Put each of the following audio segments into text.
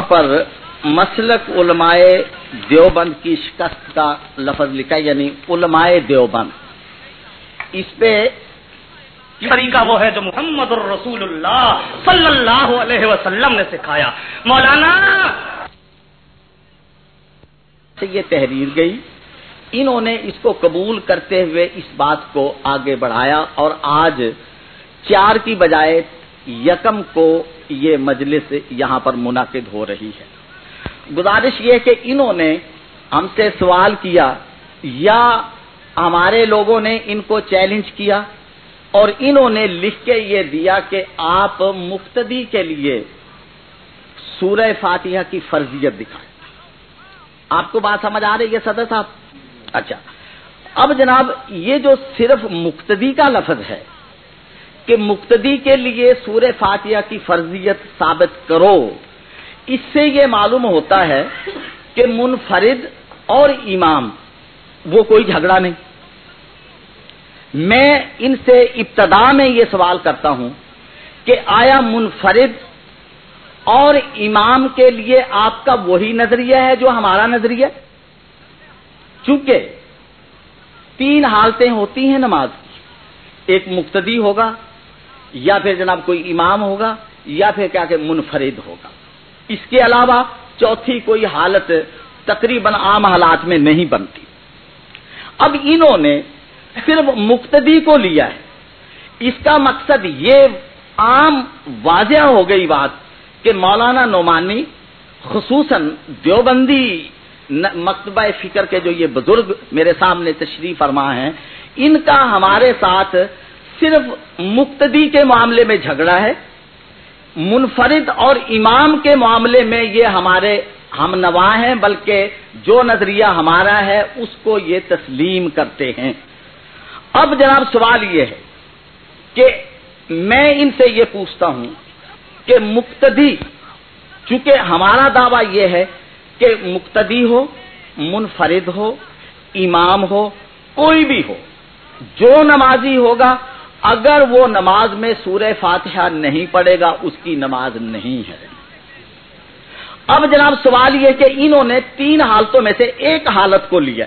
پر مسلک علماء دیوبند کی شکست کا لفظ لکھا یعنی علماء دیوبند۔ اس پہ طریقہ وہ ہے جو محمد الرسول اللہ صلی اللہ علیہ وسلم نے سکھایا۔ مولانا! سے یہ تحریر گئی۔ انہوں نے اس کو قبول کرتے ہوئے اس بات کو آگے بڑھایا اور آج چار کی بجائے یکم کو یہ مجلس یہاں پر منعقد ہو رہی ہے۔ گزارش یہ کہ انہوں نے ہم سے سوال کیا، یا ہمارے لوگوں نے ان کو چیلنج کیا؟ اور انہوں نے لکھ کے یہ دیا کہ آپ مقتدی کے لیے سورہ فاتحہ کی فرضیت دکھائیں۔ آپ کو بات سمجھ آ رہی ہے صدر صاحب؟ اچھا۔ اب جناب، یہ جو صرف مقتدی کا لفظ ہے کہ مقتدی کے لیے سورہ فاتحہ کی فرضیت ثابت کرو۔ اس سے یہ معلوم ہوتا ہے کہ منفرد اور امام، وہ کوئی جھگڑا نہیں۔ میں ان سے ابتدا میں یہ سوال کرتا ہوں کہ آیا منفرد اور امام کے لیے آپ کا وہی نظریہ ہے جو ہمارا نظریہ؟ چونکہ تین حالتیں ہوتی ہیں نماز کی۔ ایک مقتدی ہوگا یا پھر جناب کوئی امام ہوگا یا پھر کیا کہ منفرد ہوگا۔ اس کے علاوہ چوتھی کوئی حالت تقریباً عام حالات میں نہیں بنتی۔ اب انہوں نے صرف مقتدی کو لیا ہے۔ اس کا مقصد یہ عام واضح ہو گئی بات کہ مولانا نعمانی خصوصاً دیوبندی مکتبہ فکر کے جو یہ بزرگ میرے سامنے تشریف فرما ہیں، ان کا ہمارے ساتھ صرف مقتدی کے معاملے میں جھگڑا ہے، منفرد اور امام کے معاملے میں یہ ہمارے ہم نوا ہیں، بلکہ جو نظریہ ہمارا ہے، اس کو یہ تسلیم کرتے ہیں۔ اب جناب سوال یہ ہے کہ میں ان سے یہ پوچھتا ہوں کہ مقتدی، چونکہ ہمارا دعویٰ یہ ہے کہ مقتدی ہو، منفرد ہو، امام ہو، کوئی بھی ہو، جو نمازی ہوگا اگر وہ نماز میں سورہ فاتحہ نہیں پڑے گا، اس کی نماز نہیں ہے۔ اب جناب سوال یہ کہ انہوں نے تین حالتوں میں سے ایک حالت کو لیا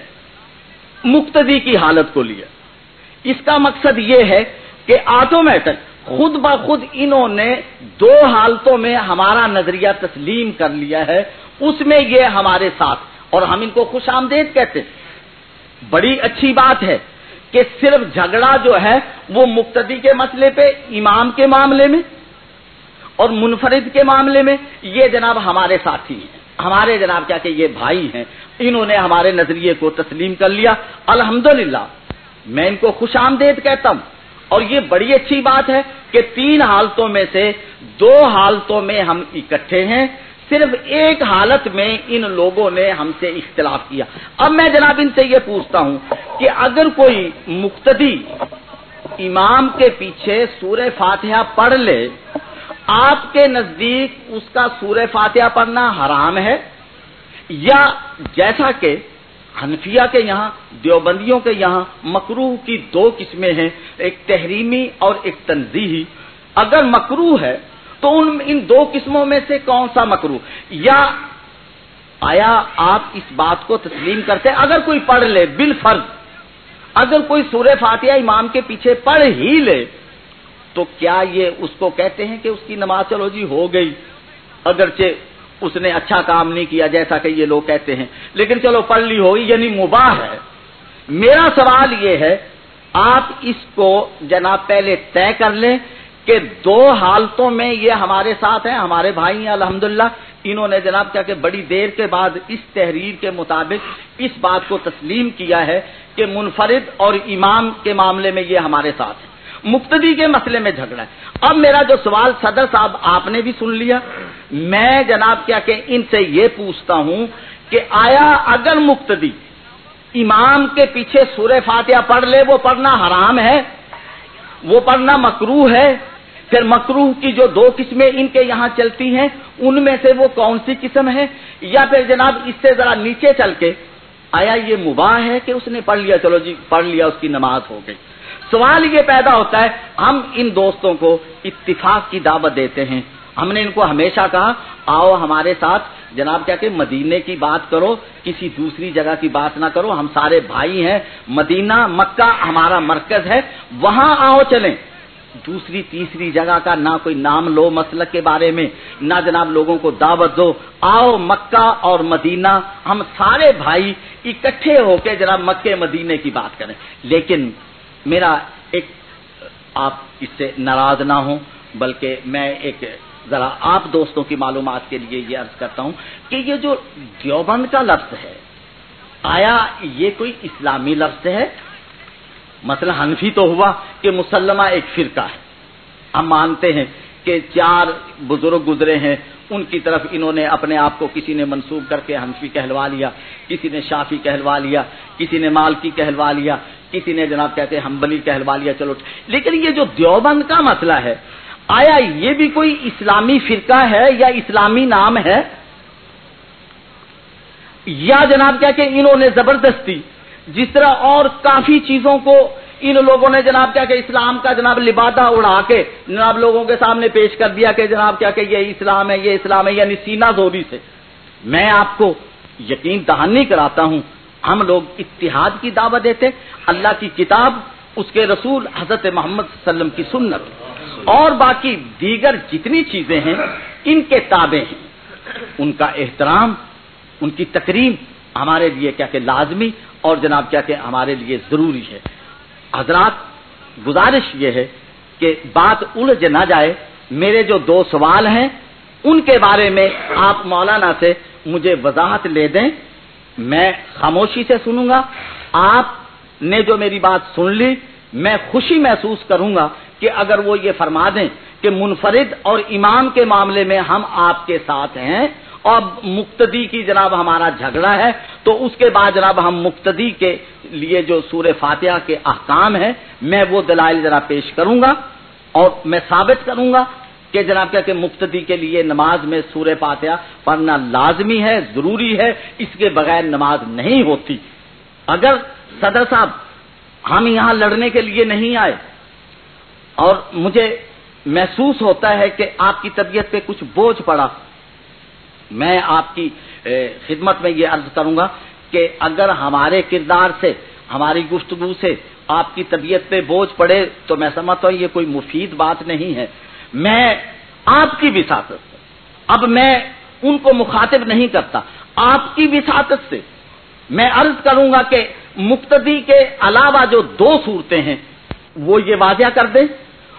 مقتدی کی حالت کو لیا اس کا مقصد یہ ہے کہ آٹومیٹک خود بخود انہوں نے دو حالتوں میں ہمارا نظریہ تسلیم کر لیا ہے۔ اس میں یہ ہمارے ساتھ، اور ہم ان کو خوش آمدید کہتے ہیں۔ بڑی اچھی بات ہے کہ صرف جھگڑا جو ہے وہ مقتدی کے مسئلے پہ، امام کے معاملے میں اور منفرد کے معاملے میں یہ جناب ہمارے ساتھی ہیں۔ ہمارے جناب کیا کہ یہ بھائی ہیں۔ انہوں نے ہمارے نظریے کو تسلیم کر لیا۔ الحمدللہ، میں ان کو خوش آمدید کہتا ہوں۔ اور یہ بڑی اچھی بات ہے کہ تین حالتوں میں سے دو حالتوں میں ہم اکٹھے ہیں۔ صرف ایک حالت میں ان لوگوں نے ہم سے اختلاف کیا۔ اب میں جناب ان سے یہ پوچھتا ہوں کہ اگر کوئی مقتدی امام کے پیچھے سورہ فاتحہ پڑھ لے، آپ کے نزدیک اس کا سورہ فاتحہ پڑھنا حرام ہے؟ یا جیسا کہ حنفیہ کے یہاں، دیوبندیوں کے یہاں مکروح کی دو قسمیں ہیں، ایک تحریمی اور ایک تنظیحی اگر مکروح ہے تو ان ان دو قسموں میں سے کون سا مکرو؟ یا آیا آپ اس بات کو تسلیم کرتے، اگر کوئی پڑھ لے بال فرض اگر کوئی سورہ فاتحہ امام کے پیچھے پڑھ ہی لے، تو کیا یہ اس کو کہتے ہیں کہ اس کی نماز چلو جی ہو گئی؟ اگرچہ اس نے اچھا کام نہیں کیا جیسا کہ یہ لوگ کہتے ہیں، لیکن چلو پڑھ لی ہوگی یعنی مباح ہے۔ میرا سوال یہ ہے، آپ اس کو جناب پہلے طے کر لیں کہ دو حالتوں میں یہ ہمارے ساتھ ہیں، ہمارے بھائی ہیں الحمد انہوں نے جناب کیا کہ بڑی دیر کے بعد اس تحریر کے مطابق اس بات کو تسلیم کیا ہے کہ منفرد اور امام کے معاملے میں یہ ہمارے ساتھ ہیں۔ مقتدی کے مسئلے میں جھگڑا ہے۔ اب میرا جو سوال صدر صاحب آپ نے بھی سن لیا، میں جناب کیا کہ ان سے یہ پوچھتا ہوں کہ آیا اگر مقتدی امام کے پیچھے سورہ فاتحہ پڑھ لے، وہ پڑھنا حرام ہے؟ وہ پڑھنا مکرو ہے؟ پھر مکروح کی جو دو قسمیں ان کے یہاں چلتی ہیں، ان میں سے وہ کون سی قسم ہے؟ یا پھر جناب اس سے ذرا نیچے چل کے، آیا یہ مباح ہے کہ اس نے پڑھ لیا، چلو جی پڑھ لیا، اس کی نماز ہو گئی۔ سوال یہ پیدا ہوتا ہے، ہم ان دوستوں کو اتفاق کی دعوت دیتے ہیں۔ ہم نے ان کو ہمیشہ کہا، آؤ ہمارے ساتھ، جناب کیا کہ مدینے کی بات کرو، کسی دوسری جگہ کی بات نہ کرو، ہم سارے بھائی ہیں، مدینہ، مکہ ہمارا مرکز ہے، وہاں آؤ چلیں۔ دوسری تیسری جگہ کا نہ کوئی نام لو مسلک کے بارے میں، نہ جناب لوگوں کو دعوت دو۔ آؤ مکہ اور مدینہ، ہم سارے بھائی اکٹھے ہو کے جناب مکے مدینے کی بات کریں۔ لیکن میرا ایک، آپ اس سے ناراض نہ ہوں، بلکہ میں ایک ذرا آپ دوستوں کی معلومات کے لیے یہ عرض کرتا ہوں کہ یہ جو دیوبند کا لفظ ہے، آیا یہ کوئی اسلامی لفظ ہے؟ مثلا حنفی تو ہوا کہ مسلمہ ایک فرقہ ہے۔ ہم مانتے ہیں کہ چار بزرگ گزرے ہیں، ان کی طرف انہوں نے اپنے آپ کو کسی نے منسوب کر کے حنفی کہلوا لیا، کسی نے شافی کہلوا لیا، کسی نے مالکی کہلوا لیا، کسی نے جناب کہتے ہیں ہمبلی کہلوا لیا، چلو۔ لیکن یہ جو دیوبند کا مسئلہ ہے، آیا یہ بھی کوئی اسلامی فرقہ ہے یا اسلامی نام ہے؟ یا جناب کیا کہ انہوں نے زبردستی جس طرح اور کافی چیزوں کو ان لوگوں نے جناب کیا کہ اسلام کا جناب لبادہ اڑا کے جناب لوگوں کے سامنے پیش کر دیا کہ جناب کیا کہ یہ اسلام ہے، یہ اسلام ہے یعنی سینا زوری سے۔ میں آپ کو یقین دہانی کراتا ہوں، ہم لوگ اتحاد کی دعوت دیتے اللہ کی کتاب، اس کے رسول، حضرت محمد صلی اللہ علیہ وسلم کی سنت۔ اور باقی دیگر جتنی چیزیں ہیں، ان کے تابع ہیں۔ ان کا احترام، ان کی تقریم ہمارے لیے کیا کہ لازمی اور جناب کیا کہ ہمارے لیے ضروری ہے۔ حضرات، گزارش یہ ہے کہ بات الجھ نہ جائے۔ میرے جو دو سوال ہیں، ان کے بارے میں آپ مولانا سے مجھے وضاحت لے دیں۔ میں خاموشی سے سنوں گا۔ آپ نے جو میری بات سن لی، میں خوشی محسوس کروں گا کہ اگر وہ یہ فرما دیں کہ منفرد اور امام کے معاملے میں ہم آپ کے ساتھ ہیں اور مقتدی کی جناب ہمارا جھگڑا ہے، تو اس کے بعد جناب ہم مقتدی کے لیے جو سور فاتحہ کے احکام ہیں، میں وہ دلائل ذرا پیش کروں گا اور میں ثابت کروں گا کہ جناب کیا کہ مقتدی کے لیے نماز میں سور فاتحہ پڑھنا لازمی ہے، ضروری ہے، اس کے بغیر نماز نہیں ہوتی۔ اگر صدر صاحب ہم یہاں لڑنے کے لیے نہیں آئے اور مجھے محسوس ہوتا ہے کہ آپ کی طبیعت پہ کچھ بوجھ پڑا میں آپ کی خدمت میں یہ عرض کروں گا کہ اگر ہمارے کردار سے، ہماری گفتگو سے آپ کی طبیعت پہ بوجھ پڑے تو میں سمجھتا ہوں یہ کوئی مفید بات نہیں ہے۔ میں آپ کی وساطت سے، اب میں ان کو مخاطب نہیں کرتا، آپ کی وساطت سے میں عرض کروں گا کہ مقتدی کے علاوہ جو دو صورتیں ہیں، وہ یہ واضح کر دیں۔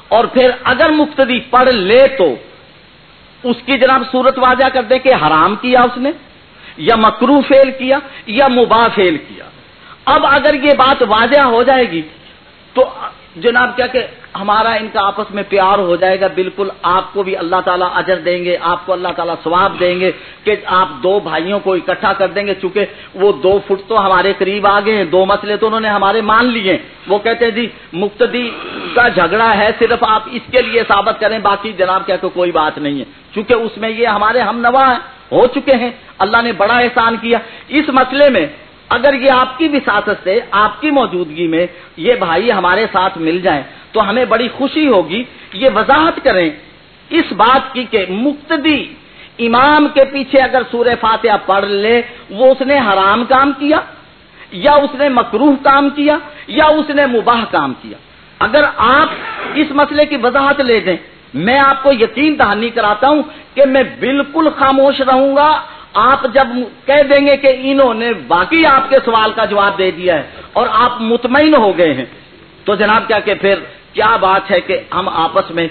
اور پھر اگر مقتدی پڑھ لے تو اس کی جناب صورت واضح کر دیں کہ حرام کیا اس نے، یا مکرو فیل کیا، یا مباح فیل کیا۔ اب اگر یہ بات واضح ہو جائے گی، تو جناب، کیا کہ ہمارا ان کا آپس میں پیار ہو جائے گا، بالکل آپ کو بھی اللہ تعالیٰ اجر دیں گے، آپ کو اللہ تعالیٰ ثواب دیں گے کہ آپ دو بھائیوں کو اکٹھا کر دیں گے، چونکہ وہ دو فٹ تو ہمارے قریب آ گئے ہیں، دو مسئلے تو انہوں نے ہمارے مان لیے وہ کہتے ہیں جی مقتدی کا جھگڑا ہے، صرف آپ اس کے لیے ثابت کریں، باقی جناب، کیا کہ کوئی بات نہیں ہے۔ چونکہ اس میں یہ ہمارے ہم نوا ہو چکے ہیں، اللہ نے بڑا احسان کیا۔ اس مسئلے میں اگر یہ آپ کی وساست سے، آپ کی موجودگی میں یہ بھائی ہمارے ساتھ مل جائیں تو ہمیں بڑی خوشی ہوگی۔ یہ وضاحت کریں اس بات کی کہ مقتدی امام کے پیچھے اگر سورہ فاتحہ پڑھ لے، وہ اس نے حرام کام کیا، یا اس نے مکروح کام کیا، یا اس نے مباح کام کیا۔ اگر آپ اس مسئلے کی وضاحت لے دیں، میں آپ کو یقین دہانی کراتا ہوں کہ میں بالکل خاموش رہوں گا۔ آپ جب کہہ دیں گے کہ انہوں نے باقی آپ کے سوال کا جواب دے دیا ہے اور آپ مطمئن ہو گئے ہیں تو جناب کیا کہ پھر کیا بات ہے کہ ہم آپس میں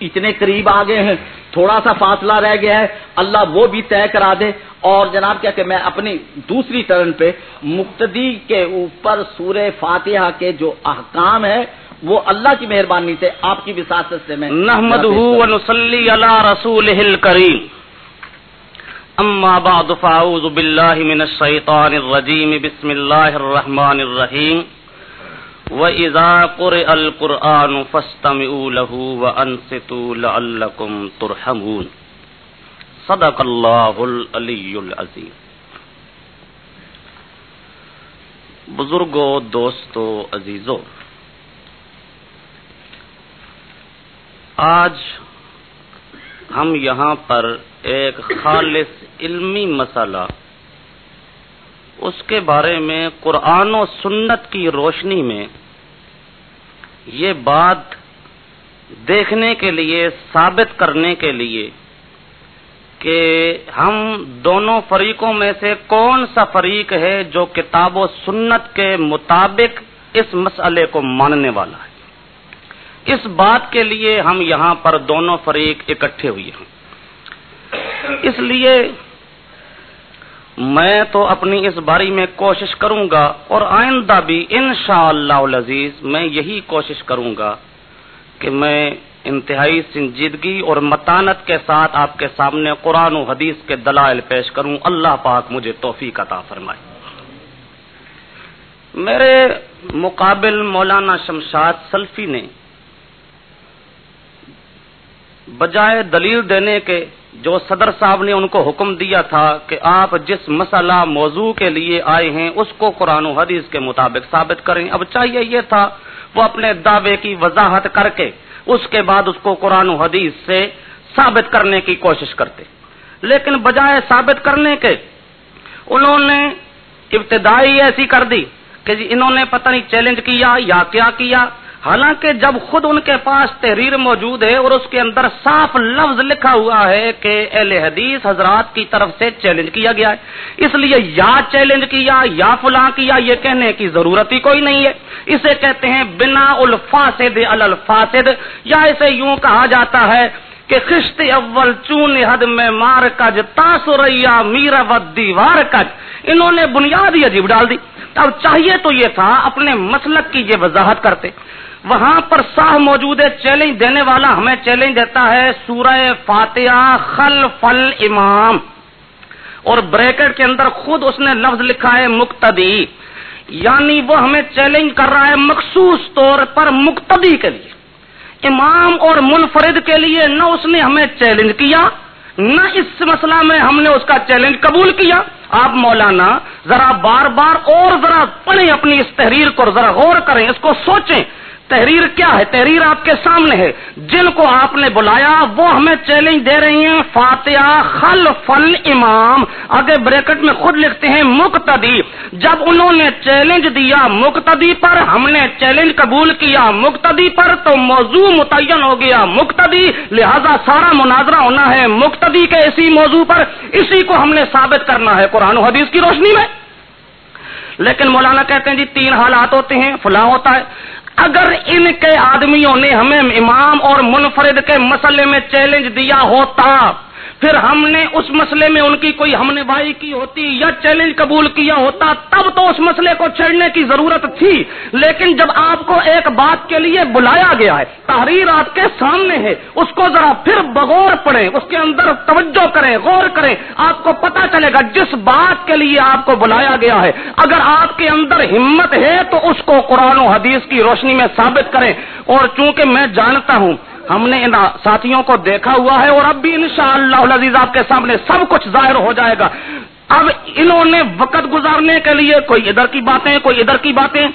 اتنے قریب آ گئے ہیں تھوڑا سا فاصلہ رہ گیا ہے اللہ وہ بھی طے کرا دے۔ اور جناب کیا کہ میں اپنی دوسری ٹرن پہ مقتدی کے اوپر سورہ فاتحہ کے جو احکام ہے وہ اللہ کی مہربانی سے آپ کی وساست سے میں اما بعد فاعوذ بالله من الشيطان الرجيم. بسم الله الرحمن الرحيم. وَإِذَا قُرِئَ الْقُرْآنُ فَاسْتَمِعُوا لَهُ وَأَنصِتُوا لَعَلَّكُمْ تُرْحَمُونَ. صدق اللہ العلی العظیم بزرگوں دوستو، عزیزو، آج ہم یہاں پر ایک خالص علمی مسئلہ۔ اس کے بارے میں قرآن و سنت کی روشنی میں یہ بات دیکھنے کے لیے، ثابت کرنے کے لیے کہ ہم دونوں فریقوں میں سے کون سا فریق ہے جو کتاب و سنت کے مطابق اس مسئلے کو ماننے والا ہے۔ اس بات کے لیے ہم یہاں پر دونوں فریق اکٹھے ہوئے ہیں۔ اس لیے میں تو اپنی اس باری میں کوشش کروں گا اور آئندہ بھی انشاءاللہ العزیز میں یہی کوشش کروں گا کہ میں انتہائی سنجیدگی اور متانت کے ساتھ آپ کے سامنے قرآن و حدیث کے دلائل پیش کروں۔ اللہ پاک مجھے توفیق عطا فرمائے۔ میرے مقابل مولانا شمشاد سلفی نے بجائے دلیل دینے کے جو صدر صاحب نے ان کو حکم دیا تھا کہ آپ جس مسئلہ موضوع کے لیے آئے ہیں، اس کو قرآن و حدیث کے مطابق ثابت کریں۔ اب چاہیے یہ تھا، وہ اپنے دعوے کی وضاحت کر کے، اس کے بعد اس کو قرآن و حدیث سے ثابت کرنے کی کوشش کرتے۔ لیکن بجائے ثابت کرنے کے، انہوں نے ابتدائی ایسی کر دی کہ جی انہوں نے پتہ نہیں چیلنج کیا یا کیا کیا۔ حالانکہ جب خود ان کے پاس تحریر موجود ہے اور اس کے اندر صاف لفظ لکھا ہوا ہے کہ اہل حدیث حضرات کی طرف سے چیلنج کیا گیا ہے۔ اس لیے یا چیلنج کیا، یا فلاں کیا، یہ کہنے کی ضرورت ہی کوئی نہیں ہے۔ اسے کہتے ہیں بنا الفاسد الفاسد، یا اسے یوں کہا جاتا ہے کہ خشت اول چون حد میں مار کج تاسریا میرا دیوار کج۔ انہوں نے بنیاد ہی عجیب ڈال دی۔ اب چاہیے تو یہ تھا، اپنے مسلک کی یہ وضاحت کرتے۔ وہاں پر ساہ موجود ہے چیلنج دینے والا ہمیں چیلنج دیتا ہے سورہ فاتحہ خل فل امام اور بریکٹ کے اندر خود اس نے لفظ لکھا ہے مقتدی یعنی وہ ہمیں چیلنج کر رہا ہے مخصوص طور پر مقتدی کے لیے۔ امام اور منفرد کے لیے نہ اس نے ہمیں چیلنج کیا، نہ اس مسئلہ میں ہم نے اس کا چیلنج قبول کیا۔ آپ مولانا ذرا بار بار اور ذرا پڑھیں اپنی اس تحریر کو ذرا غور کریں، اس کو سوچیں۔ تحریر کیا ہے؟ تحریر آپ کے سامنے ہے۔ جن کو آپ نے بلایا، وہ ہمیں چیلنج دے رہی ہیں۔ فاتحہ خل فل امام آگے بریکٹ میں خود لکھتے ہیں، مقتدی۔ جب انہوں نے چیلنج دیا، مقتدی پر ہم نے چیلنج قبول کیا۔ مقتدی پر تو موضوع متعین ہو گیا۔ مقتدی، لہذا سارا مناظرہ ہونا ہے۔ مقتدی کے اسی موضوع پر، اسی کو ہم نے ثابت کرنا ہے۔ قرآن و حدیث کی روشنی میں۔ لیکن مولانا کہتے ہیں جی تین حالات ہوتے ہیں۔ فلاں ہوتا ہے۔ اگر ان کے آدمیوں نے ہمیں امام اور منفرد کے مسئلے میں چیلنج دیا ہوتا پھر ہم نے اس مسئلے میں ان کی کوئی ہم نے بھائی کی ہوتی یا چیلنج قبول کیا ہوتا، تب تو اس مسئلے کو چھڑنے کی ضرورت تھی۔ لیکن جب آپ کو ایک بات کے لیے بلایا گیا ہے، تحریر آپ کے سامنے ہے، اس کو ذرا پھر بغور پڑھیں، اس کے اندر توجہ کریں، غور کریں، آپ کو پتا چلے گا جس بات کے لیے آپ کو بلایا گیا ہے۔ اگر آپ کے اندر ہمت ہے تو اس کو قرآن و حدیث کی روشنی میں ثابت کریں۔ اور چونکہ میں جانتا ہوں ہم نے ان ساتھیوں کو دیکھا ہوا ہے اور اب بھی انشاءاللہ شاء اللہ آپ کے سامنے سب کچھ ظاہر ہو جائے گا۔ اب انہوں نے وقت گزارنے کے لیے کوئی ادھر کی باتیں، کوئی ادھر کی باتیں۔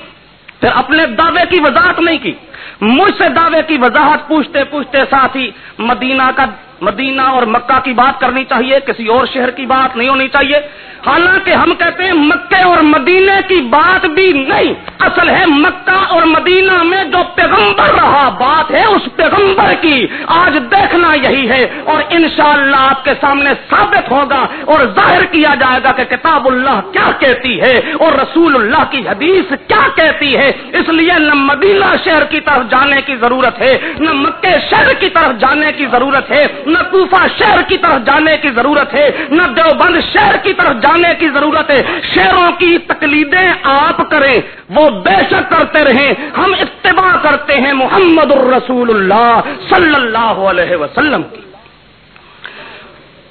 پھر اپنے دعوے کی وضاحت نہیں کی۔ مجھ سے دعوے کی وضاحت پوچھتے پوچھتے ساتھی مدینہ کا مدینہ اور مکہ کی بات کرنی چاہیے، کسی اور شہر کی بات نہیں ہونی چاہیے۔ حالانکہ ہم کہتے ہیں مکے اور مدینے کی بات بھی نہیں، اصل ہے مکہ اور مدینہ میں جو پیغمبر رہا بات ہے اس پیغمبر کی۔ آج دیکھنا یہی ہے اور انشاءاللہ آپ کے سامنے ثابت ہوگا اور ظاہر کیا جائے گا کہ کتاب اللہ کیا کہتی ہے اور رسول اللہ کی حدیث کیا کہتی ہے۔ اس لیے نہ مدینہ شہر کی طرف جانے کی ضرورت ہے، نہ مکے شہر کی طرف جانے کی ضرورت ہے نہ کوفہ شہر کی طرف جانے کی ضرورت ہے، نہ دیوبند شہر کی طرف جانے کی ضرورت ہے۔ شہروں کی تقلیدیں آپ کریں، وہ بے شک کرتے رہیں۔ ہم اتباع کرتے ہیں محمد الرسول اللہ صلی اللہ علیہ وسلم کی۔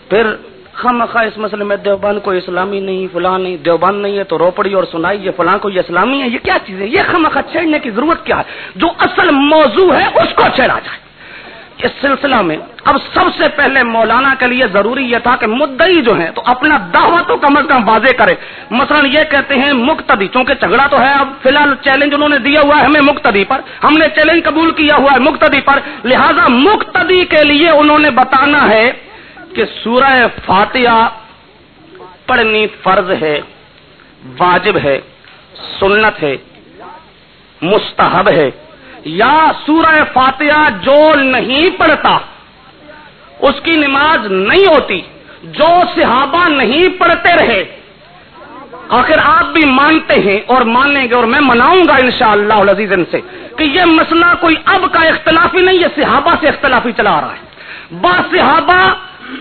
پھر خم خواہ اس مسئلے میں دیوبند کو اسلامی نہیں، فلاں نہیں، دیوبند نہیں ہے تو روپڑی اور سنائی یہ فلاں کو یہ اسلامی ہے، یہ کیا چیز ہے؟ یہ خم خواہ چھیڑنے کی ضرورت کیا ہے؟ جو اصل موضوع ہے اس کو چھیڑا جائے۔ اس سلسلہ میں اب سب سے پہلے مولانا کے لیے ضروری یہ تھا کہ مدعی جو ہیں تو اپنا دعویٰ تو کم از کم واضح کرے۔ مثلا یہ کہتے ہیں مقتدی، چونکہ جھگڑا تو ہے، اب فی الحال چیلنج انہوں نے دیا ہوا ہے ہمیں مقتدی پر۔ ہم نے چیلنج قبول کیا ہوا ہے مقتدی پر۔ لہذا مقتدی کے لیے انہوں نے بتانا ہے کہ سورہ فاتحہ پڑھنی فرض ہے، واجب ہے، سنت ہے، مستحب ہے۔ یا سورہ فاتحہ جو نہیں پڑھتا، اس کی نماز نہیں ہوتی، جو صحابہ نہیں پڑھتے رہے۔ آخر آپ بھی مانتے ہیں اور مانیں گے اور میں مناؤں گا انشاءاللہ شاء اللہ سے کہ یہ مسئلہ کوئی اب کا اختلافی نہیں، یہ صحابہ سے اختلافی چلا رہا ہے۔ با صحابہ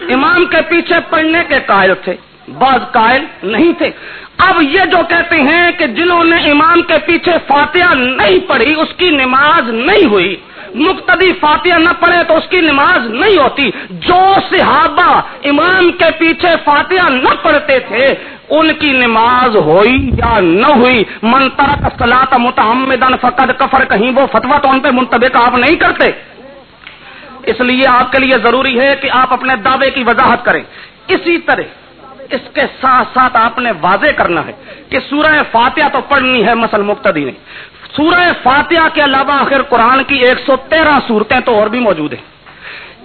امام کے پیچھے پڑھنے کے قائل تھے، بعض قائل نہیں تھے۔ اب یہ جو کہتے ہیں کہ جنہوں نے امام کے پیچھے فاتحہ نہیں پڑھی، اس کی نماز نہیں ہوئی۔ مقتدی فاتحہ نہ پڑھے تو اس کی نماز نہیں ہوتی۔ جو صحابہ امام کے پیچھے فاتحہ نہ پڑھتے تھے، ان کی نماز ہوئی یا نہ ہوئی؟ منترا کا سلاط متحمدن فقد کفر، کہیں وہ فتوا تو ان پہ منتبک آپ نہیں کرتے۔ اس لیے آپ کے لیے ضروری ہے کہ آپ اپنے دعوے کی وضاحت کریں۔ اسی طرح اس کے ساتھ ساتھ آپ نے واضح کرنا ہے کہ سورہ فاتحہ تو پڑھنی ہے مسل مقتدی نے۔ سورہ فاتحہ کے علاوہ آخر قرآن کی ایک سو تیرہ صورتیں تو اور بھی موجود ہیں۔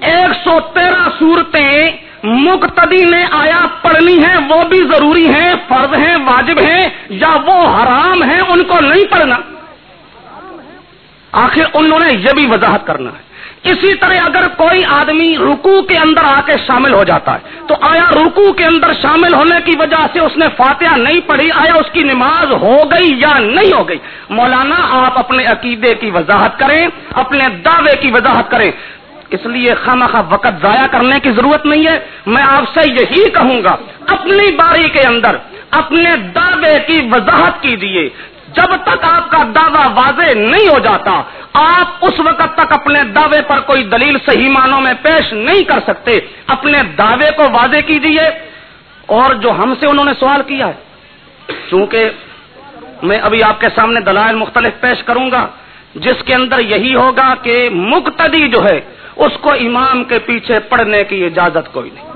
ایک سو تیرہ صورتیں مقتدی نے آیا پڑھنی ہے وہ بھی ضروری ہیں، فرض ہیں، واجب ہیں، یا وہ حرام ہیں، ان کو نہیں پڑھنا۔ آخر انہوں نے یہ بھی وضاحت کرنا ہے۔ اسی طرح اگر کوئی آدمی رکو کے اندر آ کے شامل ہو جاتا ہے، تو آیا رکو کے اندر شامل ہونے کی وجہ سے اس نے فاتحہ نہیں پڑھی، آیا اس کی نماز ہو گئی یا نہیں ہو گئی؟ مولانا، آپ اپنے عقیدے کی وضاحت کریں، اپنے دعوے کی وضاحت کریں۔ اس لیے خامہ خواہ وقت ضائع کرنے کی ضرورت نہیں ہے۔ میں آپ سے یہی کہوں گا، اپنی باری کے اندر اپنے دعوے کی وضاحت کیجیے جب تک آپ کا دعویٰ واضح نہیں ہو جاتا، آپ اس وقت تک اپنے دعوے پر کوئی دلیل صحیح معنوں میں پیش نہیں کر سکتے۔ اپنے دعوے کو واضح کیجیے اور جو ہم سے انہوں نے سوال کیا ہے، چونکہ میں ابھی آپ کے سامنے دلائل مختلف پیش کروں گا، جس کے اندر یہی ہوگا کہ مقتدی جو ہے، اس کو امام کے پیچھے پڑھنے کی اجازت کوئی نہیں۔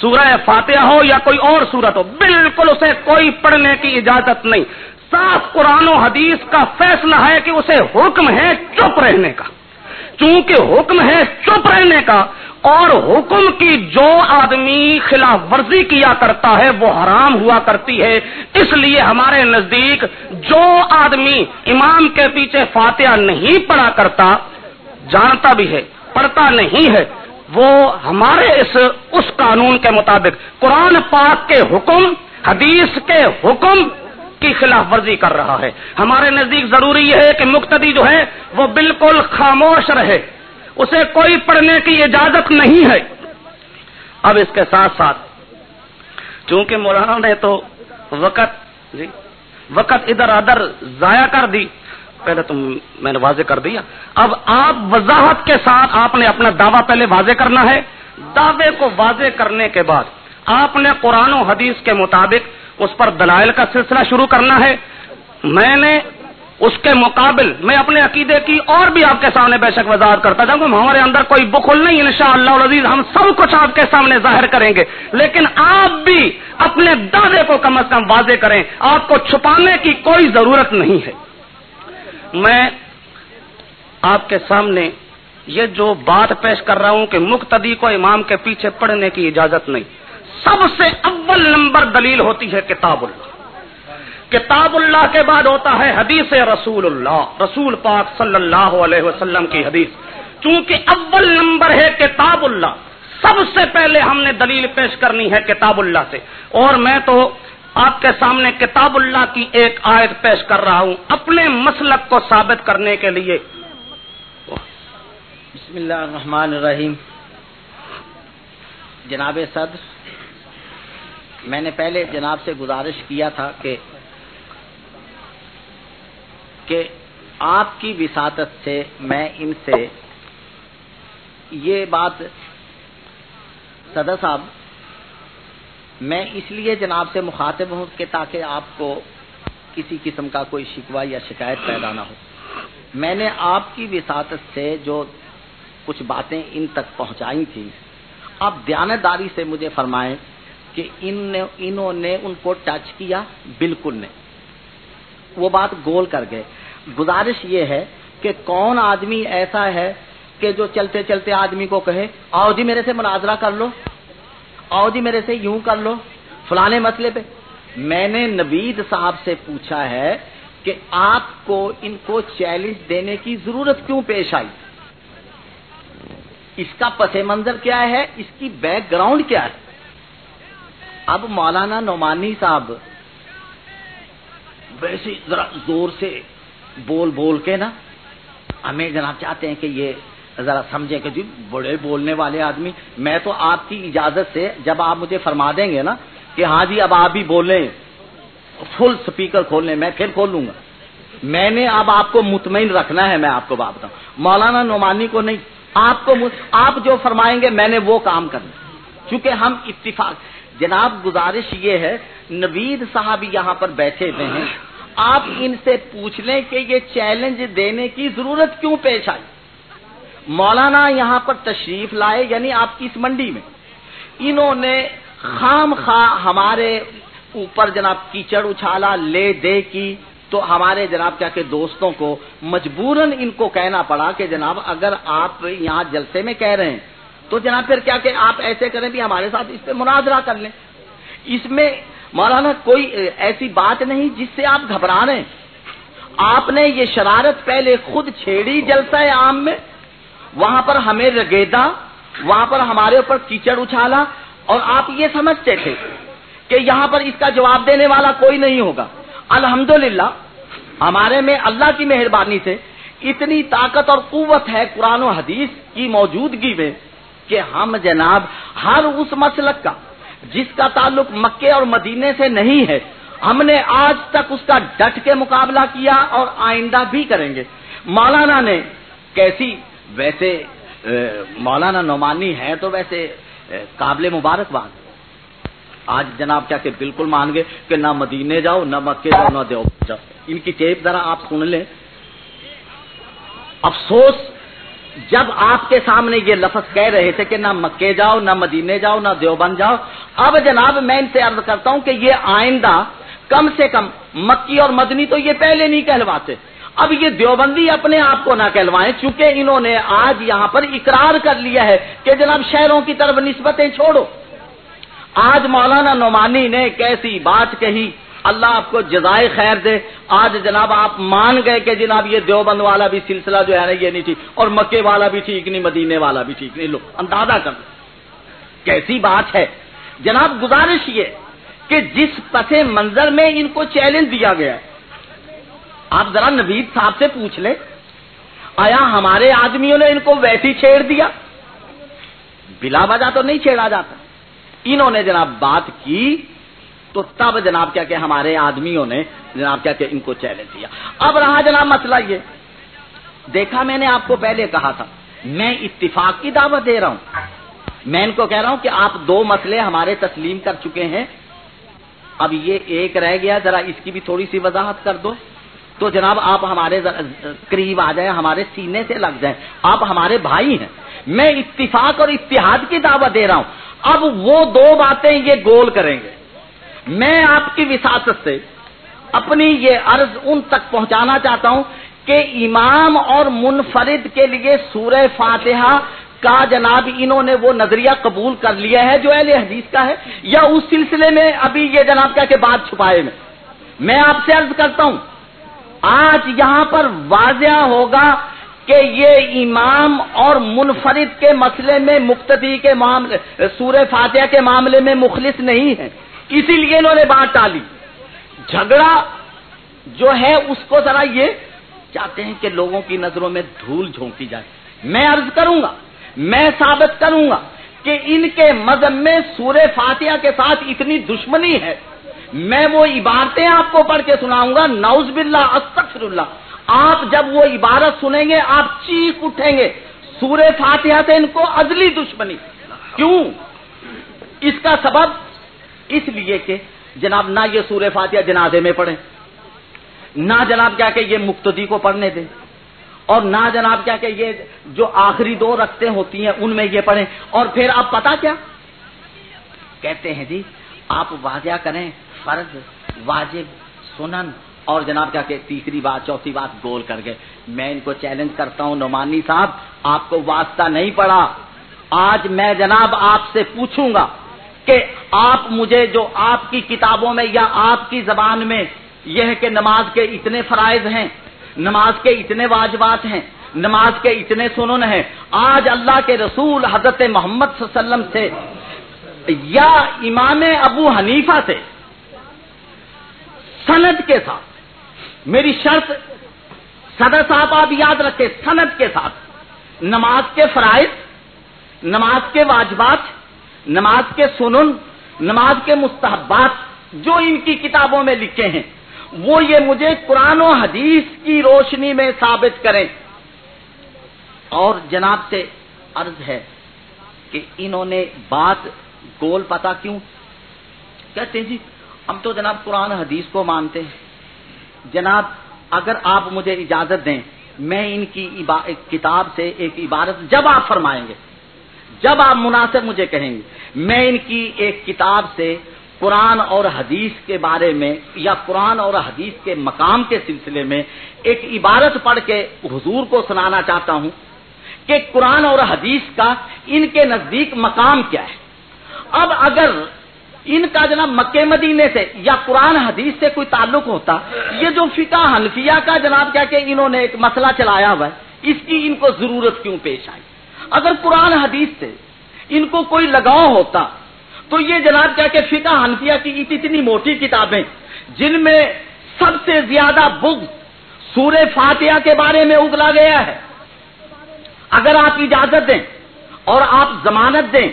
سورہ فاتحہ ہو یا کوئی اور صورت ہو، بالکل اسے کوئی پڑھنے کی اجازت نہیں۔ صاف قرآن و حدیث کا فیصلہ ہے کہ اسے حکم ہے چپ رہنے کا۔ چونکہ حکم ہے چپ رہنے کا اور حکم کی جو آدمی خلاف ورزی کیا کرتا ہے وہ حرام ہوا کرتی ہے۔ اس لیے ہمارے نزدیک جو آدمی امام کے پیچھے فاتحہ نہیں پڑھا کرتا، جانتا بھی ہے، پڑھتا نہیں ہے، وہ ہمارے اس اس قانون کے مطابق قرآن پاک کے حکم، حدیث کے حکم کی خلاف ورزی کر رہا ہے۔ ہمارے نزدیک ضروری یہ ہے کہ مقتدی جو ہے وہ بالکل خاموش رہے۔ اسے کوئی پڑھنے کی اجازت نہیں ہے۔ اب اس کے ساتھ ساتھ، چونکہ مولانا نے تو وقت جی وقت ادھر ادھر ضائع کر دی۔ پہلے تو میں نے واضح کر دیا۔ اب آپ وضاحت کے ساتھ آپ نے اپنا دعویٰ پہلے واضح کرنا ہے۔ دعوے کو واضح کرنے کے بعد آپ نے قرآن و حدیث کے مطابق اس پر دلائل کا سلسلہ شروع کرنا ہے۔ میں نے اس کے مقابل میں اپنے عقیدے کی اور بھی آپ کے سامنے بے شک وضاحت کرتا جاؤں گا۔ ہمارے اندر کوئی بخل نہیں ان شاء اللہ عزیز ہم سب کچھ آپ کے سامنے ظاہر کریں گے۔ لیکن آپ بھی اپنے دعوے کو کم از کم واضح کریں۔ آپ کو چھپانے کی کوئی ضرورت نہیں ہے۔ میں آپ کے سامنے یہ جو بات پیش کر رہا ہوں کہ مقتدی کو امام کے پیچھے پڑھنے کی اجازت نہیں۔ سب سے اول نمبر دلیل ہوتی ہے کتاب اللہ۔ کتاب اللہ کے بعد ہوتا ہے حدیث رسول اللہ، رسول پاک صلی اللہ علیہ وسلم کی حدیث۔ چونکہ اول نمبر ہے کتاب اللہ، سب سے پہلے ہم نے دلیل پیش کرنی ہے کتاب اللہ سے۔ اور میں تو آپ کے سامنے کتاب اللہ کی ایک آیت پیش کر رہا ہوں، اپنے مسلک کو ثابت کرنے کے لیے۔ بسم اللہ الرحمن الرحیم۔ جناب صدر میں نے پہلے جناب سے گزارش کیا تھا کہ کہ آپ کی وساطت سے میں ان سے یہ بات صدر صاحب، میں اس لیے جناب سے مخاطب ہوں کہ تاکہ آپ کو کسی قسم کا کوئی شکوہ یا شکایت پیدا نہ ہو۔ میں نے آپ کی وساطت سے جو کچھ باتیں ان تک پہنچائی تھی اب دیانتداری سے مجھے فرمائیں۔ کہ ان نے انہوں نے ان کو ٹچ کیا بالکل نہیں۔ وہ بات گول کر گئے۔ گزارش یہ ہے کہ کون آدمی ایسا ہے کہ جو چلتے چلتے آدمی کو کہے، آؤ جی میرے سے مناظرہ کر لو، آؤ جی میرے سے یوں کر لو، فلانے مسئلے پہ۔ میں نے نوید صاحب سے پوچھا ہے کہ آپ کو ان کو چیلنج دینے کی ضرورت کیوں پیش آئی؟ اس کا پس منظر کیا ہے؟ اس کی بیک گراؤنڈ کیا ہے؟ اب مولانا نعمانی صاحب، ویسے ذرا زور سے بول بول کے نا، ہمیں جناب چاہتے ہیں کہ یہ ذرا سمجھیں کہ جی بڑے بولنے والے آدمی، میں تو آپ کی اجازت سے جب آپ مجھے فرما دیں گے نا کہ ہاں جی اب آپ بھی بولیں فل سپیکر کھول لیں میں پھر کھول لوں گا۔ میں نے اب آپ کو مطمئن رکھنا ہے، میں آپ کو بات بتاؤں۔ مولانا نعمانی کو نہیں، آپ کو آپ جو فرمائیں گے، میں نے وہ کام کرنا۔ چونکہ ہم اتفاق جناب گزارش یہ ہے، نوید صاحب یہاں پر بیٹھے ہوئے ہیں۔ آپ ان سے پوچھ لیں کہ یہ چیلنج دینے کی ضرورت کیوں پیش آئی؟ مولانا یہاں پر تشریف لائے یعنی آپ کی اس منڈی میں۔ انہوں نے خام خواہ ہمارے اوپر جناب کیچڑ اچھالا، لے دے کی۔ تو ہمارے جناب کیا کہ دوستوں کو مجبوراً ان کو کہنا پڑا کہ جناب اگر آپ یہاں جلسے میں کہہ رہے ہیں تو جناب پھر کیا کہ آپ ایسے کریں بھی ہمارے ساتھ اس پہ مناظرہ کر لیں۔ اس میں مولانا کوئی ایسی بات نہیں جس سے آپ گھبرا رہے ہیں آپ نے یہ شرارت پہلے خود چھیڑی جلسہ عام میں۔ وہاں پر ہمیں رگیدا، وہاں پر ہمارے اوپر کیچڑ اچھالا۔ اور آپ یہ سمجھتے تھے کہ یہاں پر اس کا جواب دینے والا کوئی نہیں ہوگا۔ الحمدللہ، ہمارے میں اللہ کی مہربانی سے اتنی طاقت اور قوت ہے قرآن و حدیث کی موجودگی میں۔ کہ ہم جناب ہر اس مسلک کا، جس کا تعلق مکے اور مدینے سے نہیں ہے، ہم نے آج تک اس کا ڈٹ کے مقابلہ کیا اور آئندہ بھی کریں گے۔ مولانا نے کیسی، ویسے مولانا نعمانی ہے تو ویسے قابل مبارکباد آج جناب کیا کہ بالکل مان گئے کہ نہ مدینے جاؤ، نہ مکے جاؤ، نہ دیو جاؤ۔ ان کی ٹیپ ذرا آپ سن لیں۔ افسوس جب آپ کے سامنے یہ لفظ کہہ رہے تھے کہ نہ مکے جاؤ، نہ مدینے جاؤ، نہ دیوبند جاؤ، اب جناب میں ان سے عرض کرتا ہوں کہ یہ آئندہ کم سے کم مکی اور مدنی تو یہ پہلے نہیں کہلواتے۔ اب یہ دیوبندی اپنے آپ کو نہ کہلوائیں، چونکہ انہوں نے آج یہاں پر اقرار کر لیا ہے کہ جناب شہروں کی طرف نسبتیں چھوڑو۔ آج مولانا نعمانی نے کیسی بات کہی اللہ آپ کو جزائے خیر دے۔ آج جناب آپ مان گئے کہ جناب یہ دیوبند والا بھی سلسلہ جو ہے نا یہ نہیں ٹھیک، اور مکے والا بھی ٹھیک نہیں، مدینے والا بھی ٹھیک نہیں۔ لو، اندازہ کر۔ کیسی بات ہے۔ جناب گزارش یہ کہ جس پس منظر میں ان کو چیلنج دیا گیا ہے، آپ ذرا نوید صاحب سے پوچھ لیں۔ آیا ہمارے آدمیوں نے ان کو ویسی چھیڑ دیا؟ بلا وجہ تو نہیں چھیڑا جاتا۔ انہوں نے جناب بات کی تو تب جناب کیا کہ ہمارے آدمیوں نے جناب کیا کہ ان کو چیلنج دیا اب رہا جناب مسئلہ یہ۔ دیکھا میں نے آپ کو پہلے کہا تھا۔ میں اتفاق کی دعوت دے رہا ہوں۔ میں ان کو کہہ رہا ہوں کہ آپ دو مسئلے ہمارے تسلیم کر چکے ہیں۔ اب یہ ایک رہ گیا، ذرا اس کی بھی تھوڑی سی وضاحت کر دو۔ تو جناب آپ ہمارے قریب آ جائیں، ہمارے سینے سے لگ جائیں۔ آپ ہمارے بھائی ہیں۔ میں اتفاق اور اتحاد کی دعوت دے رہا ہوں۔ اب وہ دو باتیں یہ گول کریں گے۔ میں آپ کی وساست سے اپنی یہ عرض ان تک پہنچانا چاہتا ہوں کہ امام اور منفرد کے لیے سورہ فاتحہ کا جناب انہوں نے وہ نظریہ قبول کر لیا ہے جو اہل حدیث کا ہے یا اس سلسلے میں ابھی یہ جناب کیا کہ بات چھپائے میں؟ میں آپ سے عرض کرتا ہوں، آج یہاں پر واضح ہوگا کہ یہ امام اور منفرد کے مسئلے میں مقتدی کے معاملے، سورہ فاتحہ کے معاملے میں مخلص نہیں ہے اسی لیے انہوں نے بات ٹالی جھگڑا جو ہے، اس کو ذرا یہ چاہتے ہیں کہ لوگوں کی نظروں میں دھول جھونکی جائے۔ میں عرض کروں گا، میں ثابت کروں گا کہ ان کے مذہب میں سورہ فاتحہ کے ساتھ اتنی دشمنی ہے۔ میں وہ عبارتیں آپ کو پڑھ کے سناؤں گا۔ نوز باللہ استغفر اللہ آپ جب وہ عبارت سنیں گے، آپ چیخ اٹھیں گے۔ سورہ فاتحہ سے ان کو ازلی دشمنی۔ کیوں؟ اس کا سبب اس لیے کہ جناب نہ یہ سورہ فاتحہ جنازے میں پڑھیں، نہ جناب کیا کہ یہ مقتدی کو پڑھنے دیں، اور نہ جناب کیا کہ یہ جو آخری دو رکھتے ہوتی ہیں ان میں یہ پڑھیں۔ اور پھر آپ پتا کیا؟ کہتے ہیں جی آپ واضح کریں، فرض، واجب، سنن۔ اور جناب کیا کہ تیسری بات، چوتھی بات، گول کر گئے۔ میں ان کو چیلنج کرتا ہوں، نعمانی صاحب، آپ کو واسطہ نہیں پڑا۔ آج میں جناب آپ سے پوچھوں گا کہ آپ مجھے جو آپ کی کتابوں میں یا آپ کی زبان میں یہ ہے کہ نماز کے اتنے فرائض ہیں، نماز کے اتنے واجبات ہیں، نماز کے اتنے سنن ہیں، آج اللہ کے رسول حضرت محمد صلی اللہ علیہ وسلم سے یا امام ابو حنیفہ سے سند کے ساتھ، میری شرط صدر صاحب آپ یاد رکھے سند کے ساتھ، نماز کے فرائض، نماز کے واجبات نماز کے سنن، نماز کے مستحبات جو ان کی کتابوں میں لکھے ہیں، وہ یہ مجھے قرآن و حدیث کی روشنی میں ثابت کریں۔ اور جناب سے عرض ہے کہ انہوں نے بات گول پتا کیوں؟ کہتے ہیں جی ہم تو جناب قرآن حدیث کو مانتے ہیں۔ جناب، اگر آپ مجھے اجازت دیں، میں ان کی کتاب سے ایک عبارت جب آپ فرمائیں گے۔ جب آپ مناسب مجھے کہیں گے، میں ان کی ایک کتاب سے قرآن اور حدیث کے بارے میں یا قرآن اور حدیث کے مقام کے سلسلے میں ایک عبارت پڑھ کے حضور کو سنانا چاہتا ہوں کہ قرآن اور حدیث کا ان کے نزدیک مقام کیا ہے۔ اب اگر ان کا جناب مکے مدینے سے یا قرآن حدیث سے کوئی تعلق ہوتا، یہ جو فقہ حنفیہ کا جناب کیا کہ انہوں نے ایک مسئلہ چلایا ہوا ہے، اس کی ان کو ضرورت کیوں پیش آئی؟ اگر قرآن حدیث سے ان کو کوئی لگاؤ ہوتا تو یہ جناب کیا کہ فقہ حنفیہ کی اتنی موٹی کتابیں جن میں سب سے زیادہ بغ سور فاتحہ کے بارے میں اگلا گیا ہے۔ اگر آپ اجازت دیں اور آپ ضمانت دیں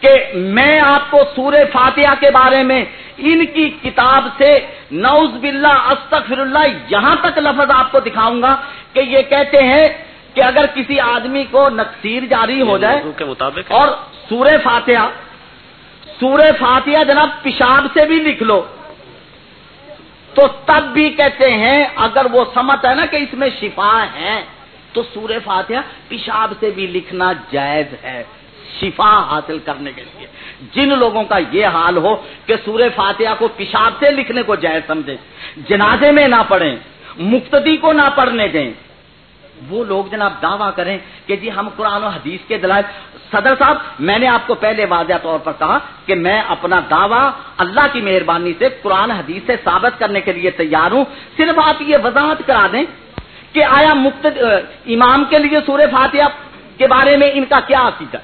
کہ میں آپ کو سور فاتحہ کے بارے میں ان کی کتاب سے نوز باللہ، استغفر اللہ، یہاں تک لفظ آپ کو دکھاؤں گا کہ یہ کہتے ہیں کہ اگر کسی آدمی کو نقصیر جاری ہو جائے کے مطابق اور سور فاتحہ سور فاتحہ جناب پیشاب سے بھی لکھ لو تو تب بھی کہتے ہیں اگر وہ سمت ہے نا کہ اس میں شفا ہے تو سور فاتحہ پیشاب سے بھی لکھنا جائز ہے شفا حاصل کرنے کے لیے۔ جن لوگوں کا یہ حال ہو کہ سور فاتحہ کو پیشاب سے لکھنے کو جائز سمجھے جنازے میں نہ پڑھیں مقتدی کو نہ پڑھنے دیں وہ لوگ جناب دعویٰ کریں کہ جی ہم قرآن و حدیث کے دلائل صدر صاحب، میں نے آپ کو پہلے واضح طور پر کہا کہ میں اپنا دعویٰ اللہ کی مہربانی سے قرآن حدیث سے ثابت کرنے کے لیے تیار ہوں۔ صرف آپ یہ وضاحت کرا دیں کہ آیا مقتد امام کے لیے سور فاتحہ کے بارے میں ان کا کیا عقیدہ؟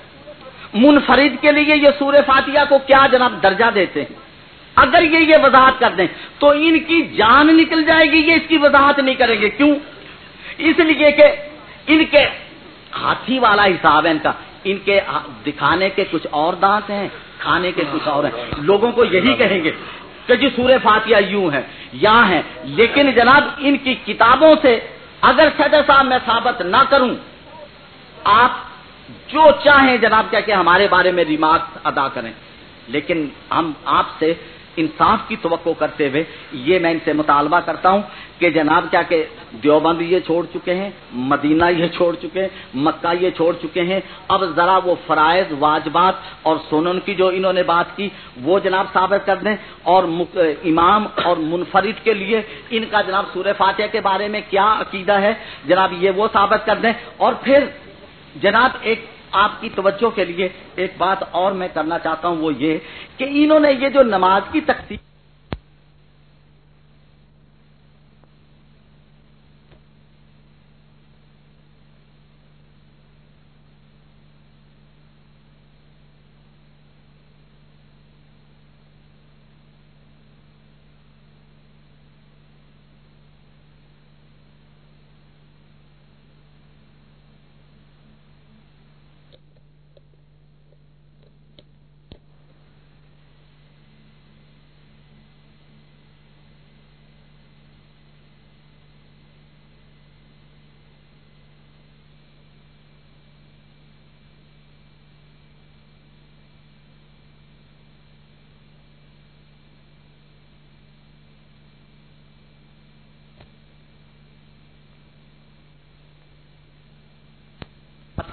منفرد کے لیے یہ سور فاتحہ کو کیا جناب درجہ دیتے ہیں؟ اگر یہ یہ وضاحت کر دیں تو ان کی جان نکل جائے گی، یہ اس کی وضاحت نہیں کریں گے۔ کیوں؟ اس لیے کہ ان کے ہاتھی والا حساب ہے ان کا۔ ان کے دکھانے کے کچھ اور دانت ہیں، کھانے کے کچھ اور ہیں۔ لوگوں کو یہی کہیں گے کہ جی سورہ فاتحہ یوں ہے یا ہے۔ لیکن جناب، ان کی کتابوں سے اگر صدر صاحب میں ثابت نہ کروں، آپ جو چاہیں جناب کیا کہ ہمارے بارے میں ریمارکس ادا کریں۔ لیکن ہم آپ سے انصاف کی توقع کرتے ہوئے یہ میں ان سے مطالبہ کرتا ہوں کہ جناب کیا کہ دیوبند یہ چھوڑ چکے ہیں، مدینہ یہ چھوڑ چکے ہیں، مکہ یہ چھوڑ چکے ہیں۔ اب ذرا وہ فرائض، واجبات اور سونن کی جو انہوں نے بات کی، وہ جناب ثابت کر دیں۔ اور امام اور منفرد کے لیے ان کا جناب سورہ فاتحہ کے بارے میں کیا عقیدہ ہے؟ جناب یہ وہ ثابت کر دیں۔ اور پھر جناب ایک آپ کی توجہ کے لیے ایک بات اور میں کرنا چاہتا ہوں، وہ یہ کہ انہوں نے یہ جو نماز کی تقسیم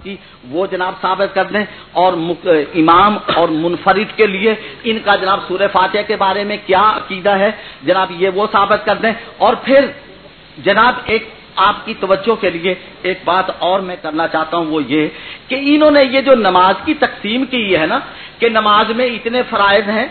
کی وہ جناب ثابت کر دیں اور امام اور منفرد کے لیے ان کا جناب سورہ فاتحہ کے بارے میں کیا عقیدہ ہے؟ جناب یہ وہ ثابت کر دیں اور پھر جناب ایک آپ کی توجہ کے لیے ایک بات اور میں کرنا چاہتا ہوں وہ یہ کہ انہوں نے یہ جو نماز کی تقسیم کی ہے نا کہ نماز میں اتنے فرائض ہیں،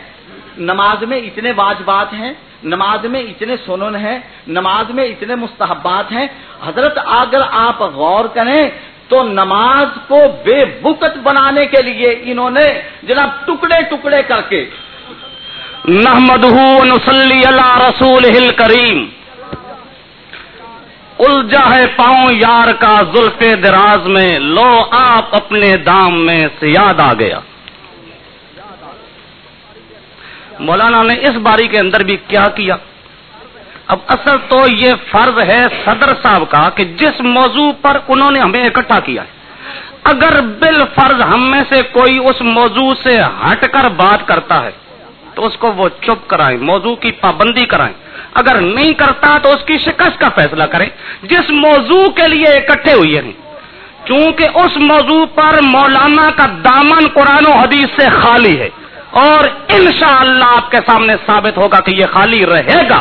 نماز میں اتنے واجبات ہیں، نماز میں اتنے سنن ہیں، نماز میں اتنے مستحبات ہیں۔ حضرت اگر آپ غور کریں تو نماز کو بے بکت بنانے کے لیے انہوں نے جناب ٹکڑے ٹکڑے کر کے محمد اللہ رسول ہل کریم الجا ہے پاؤں یار کا زلف دراز میں، لو آپ اپنے دام میں سے یاد آ گیا۔ مولانا نے اس باری کے اندر بھی کیا کیا؟ اب اصل تو یہ فرض ہے صدر صاحب کا کہ جس موضوع پر انہوں نے ہمیں اکٹھا کیا ہے، اگر بال فرض ہم میں سے کوئی اس موضوع سے ہٹ کر بات کرتا ہے، تو اس کو وہ چپ کرائیں، موضوع کی پابندی کرائیں۔ اگر نہیں کرتا تو اس کی شکست کا فیصلہ کریں، جس موضوع کے لیے اکٹھے ہوئے ہیں۔ چونکہ اس موضوع پر مولانا کا دامن قرآن و حدیث سے خالی ہے، اور انشاءاللہ اللہ آپ کے سامنے ثابت ہوگا کہ یہ خالی رہے گا۔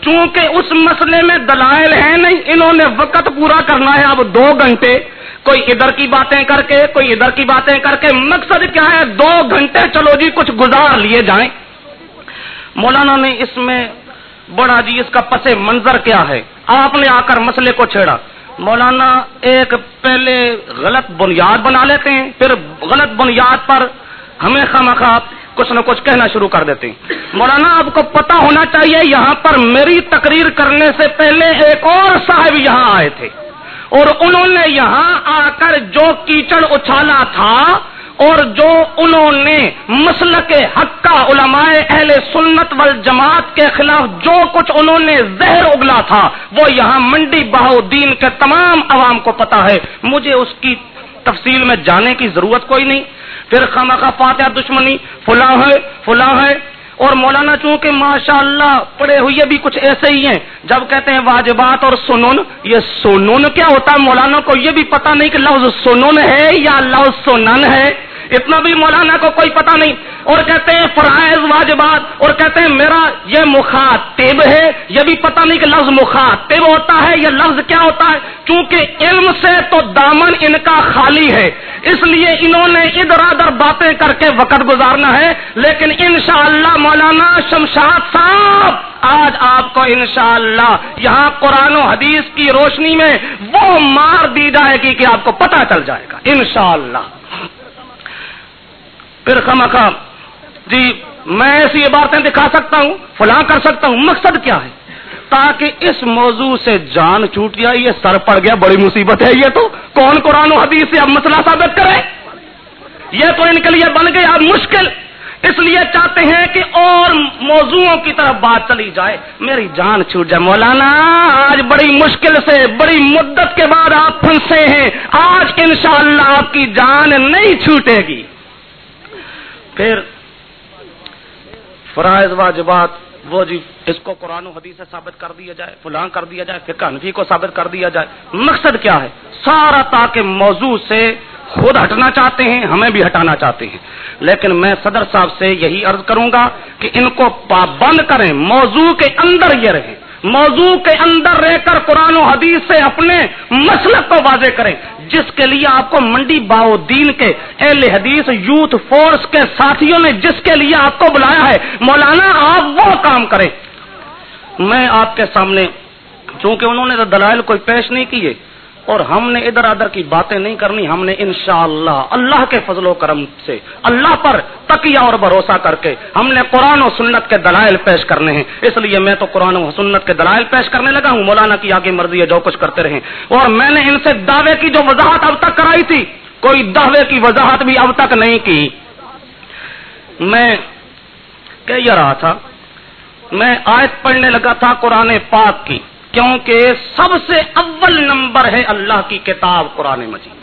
چونکہ اس مسئلے میں دلائل ہیں نہیں، انہوں نے وقت پورا کرنا ہے، اب دو گھنٹے۔ کوئی ادھر کی باتیں کر کے، کوئی ادھر کی باتیں کر کے۔ مقصد کیا ہے؟ دو گھنٹے، چلو جی کچھ گزار لیے جائیں۔ مولانا نے اس میں بڑا جی اس کا پس منظر کیا ہے؟ آپ نے آ کر مسئلے کو چھیڑا۔ مولانا ایک پہلے غلط بنیاد بنا لیتے ہیں، پھر غلط بنیاد پر ہمیں خواہ کچھ نہ کچھ کہنا شروع کر دیتے ہیں مولانا، آپ کو پتا ہونا چاہیے، یہاں پر میری تقریر کرنے سے پہلے ایک اور صاحب یہاں آئے تھے۔ اور انہوں نے یہاں آ کر جو کیچڑ اچھالا تھا اور جو انہوں نے مسل کے حق کا علماء اہل سنت وال جماعت کے خلاف جو کچھ انہوں نے زہر اگلا تھا، وہ یہاں منڈی بہودین کے تمام عوام کو پتا ہے۔ مجھے اس کی تفصیل میں جانے کی ضرورت کوئی نہیں۔ پھر خامہ کا فاتح دشمنی، فلاں ہے فلاں ہے۔ اور مولانا چونکہ ماشاء اللہ پڑے ہوئے بھی کچھ ایسے ہی ہیں، جب کہتے ہیں واجبات اور سنون یہ سنون کیا ہوتا ہے؟ مولانا کو یہ بھی پتا نہیں کہ لفظ سنون ہے یا لفظ سنن ہے۔ اتنا بھی مولانا کو کوئی پتا نہیں۔ اور کہتے ہیں فرائض واجبات، اور کہتے ہیں میرا یہ مخاطب ہے، یہ بھی پتا نہیں کہ لفظ مخاطب ہوتا ہے یہ لفظ کیا ہوتا ہے، چونکہ علم سے تو دامن ان کا خالی ہے۔ اس لیے انہوں نے ادھر ادھر باتیں کر کے وقت گزارنا ہے۔ لیکن انشاءاللہ مولانا شمشاد صاحب، آج آپ کو انشاءاللہ یہاں قرآن و حدیث کی روشنی میں وہ مار دی جائے گی کہ آپ کو پتا چل جائے گا۔ انشاءاللہ۔ پھر خم جی میں ایسی عبارتیں دکھا سکتا ہوں، فلاں کر سکتا ہوں، مقصد کیا ہے؟ تاکہ اس موضوع سے جان چھوٹ جائے، یہ سر پڑ گیا، بڑی مصیبت ہے یہ تو۔ کون قرآن و حدیث سے اب مسئلہ ثابت کرے؟ یہ تو ان کے لیے بن گئی مشکل۔ اس لیے چاہتے ہیں کہ اور موضوعوں کی طرف بات چلی جائے۔ میری جان چھوٹ جائے۔ مولانا، آج بڑی مشکل سے، بڑی مدت کے بعد آپ پھنسے ہیں۔ آج انشاءاللہ اللہ آپ کی جان نہیں چھوٹے گی۔ پھر فرائض، واجبات، وہ جی اس کو قرآن و حدیث سے ثابت کر دیا جائے، فلاں کر دیا جائے، فقہ حنفی کو ثابت کر دیا جائے۔ مقصد کیا ہے؟ سارا تاکہ موضوع سے خود ہٹنا چاہتے ہیں، ہمیں بھی ہٹانا چاہتے ہیں۔ لیکن میں صدر صاحب سے یہی عرض کروں گا کہ ان کو پابند کریں، موضوع کے اندر یہ رہیں۔ موضوع کے اندر رہ کر قرآن و حدیث سے اپنے مسلک کو واضح کریں۔ جس کے لیے آپ کو منڈی باؤدین کے اہل حدیث یوتھ فورس کے ساتھیوں نے جس کے لیے آپ کو بلایا ہے، مولانا آپ وہ کام کریں۔ میں آپ کے سامنے، چونکہ انہوں نے دلائل کوئی پیش نہیں کیے اور ہم نے ادھر ادھر کی باتیں نہیں کرنی، ہم نے انشاءاللہ اللہ کے فضل و کرم سے، اللہ پر تکیا اور بھروسہ کر کے ہم نے قرآن و سنت کے دلائل پیش کرنے ہیں۔ اس لیے میں تو قرآن و سنت کے دلائل پیش کرنے لگا ہوں، مولانا کی آگے مرضی ہے، جو کچھ کرتے رہیں۔ اور میں نے ان سے دعوے کی جو وضاحت اب تک کرائی تھی، کوئی دعوے کی وضاحت بھی اب تک نہیں کی۔ میں کہہ رہا تھا، میں آیت پڑھنے لگا تھا قرآن پاک کی۔ کیونکہ سب سے اول نمبر ہے اللہ کی کتاب قرآن مجید۔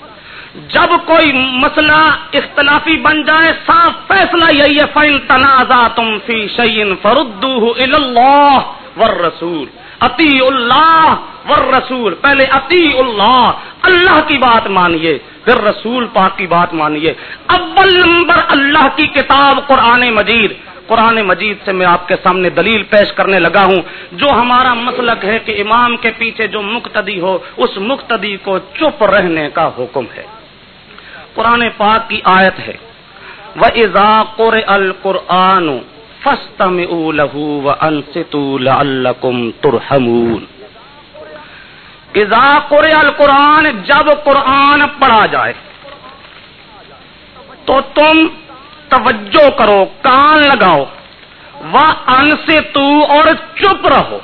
جب کوئی مسئلہ اختلافی بن جائے، صاف فیصلہ یہی ہے فن تنازع تم فی شعین فرد اللہ ور رسول اتی اللہ ور رسول پہلے اتی اللہ اللہ کی بات مانیے، پھر رسول پاک کی بات مانیے۔ اول نمبر اللہ کی کتاب قرآن مجید۔ قرآن مجید سے میں آپ کے سامنے دلیل پیش کرنے لگا ہوں۔ جو ہمارا مسلک ہے کہ امام کے پیچھے جو مقتدی ہو، اس مقتدی کو چپ رہنے کا حکم ہے۔ قرآن پاک کی آیت ہے وہ ازا قر القرآن فستم و ترحمون۔ ازا قر القرآن، جب قرآن پڑھا جائے، تو تم توجہ کرو، کان لگاؤ۔ وہ ان سے تو اور چپ رہو۔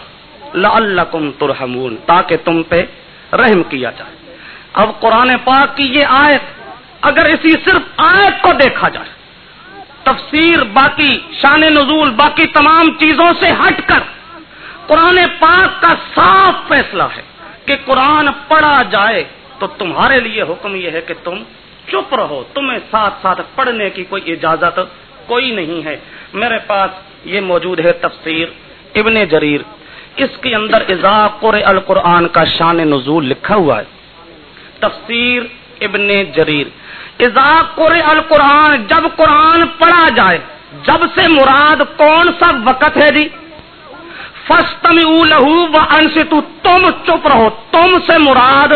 لعلکم ترحمون، تاکہ تم پہ رحم کیا جائے۔ اب قرآن پاک کی یہ آیت اگر اسی صرف آیت کو دیکھا جائے، تفسیر باقی، شان نزول باقی تمام چیزوں سے ہٹ کر، قرآن پاک کا صاف فیصلہ ہے کہ قرآن پڑھا جائے تو تمہارے لیے حکم یہ ہے کہ تم چپ رہو، تمہیں ساتھ ساتھ پڑھنے کی کوئی اجازت کوئی نہیں ہے۔ میرے پاس یہ موجود ہے تفسیر ابن جریر۔ اس کے اندر اضاقر القرآن کا شان نزول لکھا ہوا ہے۔ تفسیر ابن جریر۔ اضاقر القرآن، جب قرآن پڑھا جائے، جب سے مراد کون سا وقت ہے جی؟ فسٹم لہو و انستو تم چپ رہو، تم سے مراد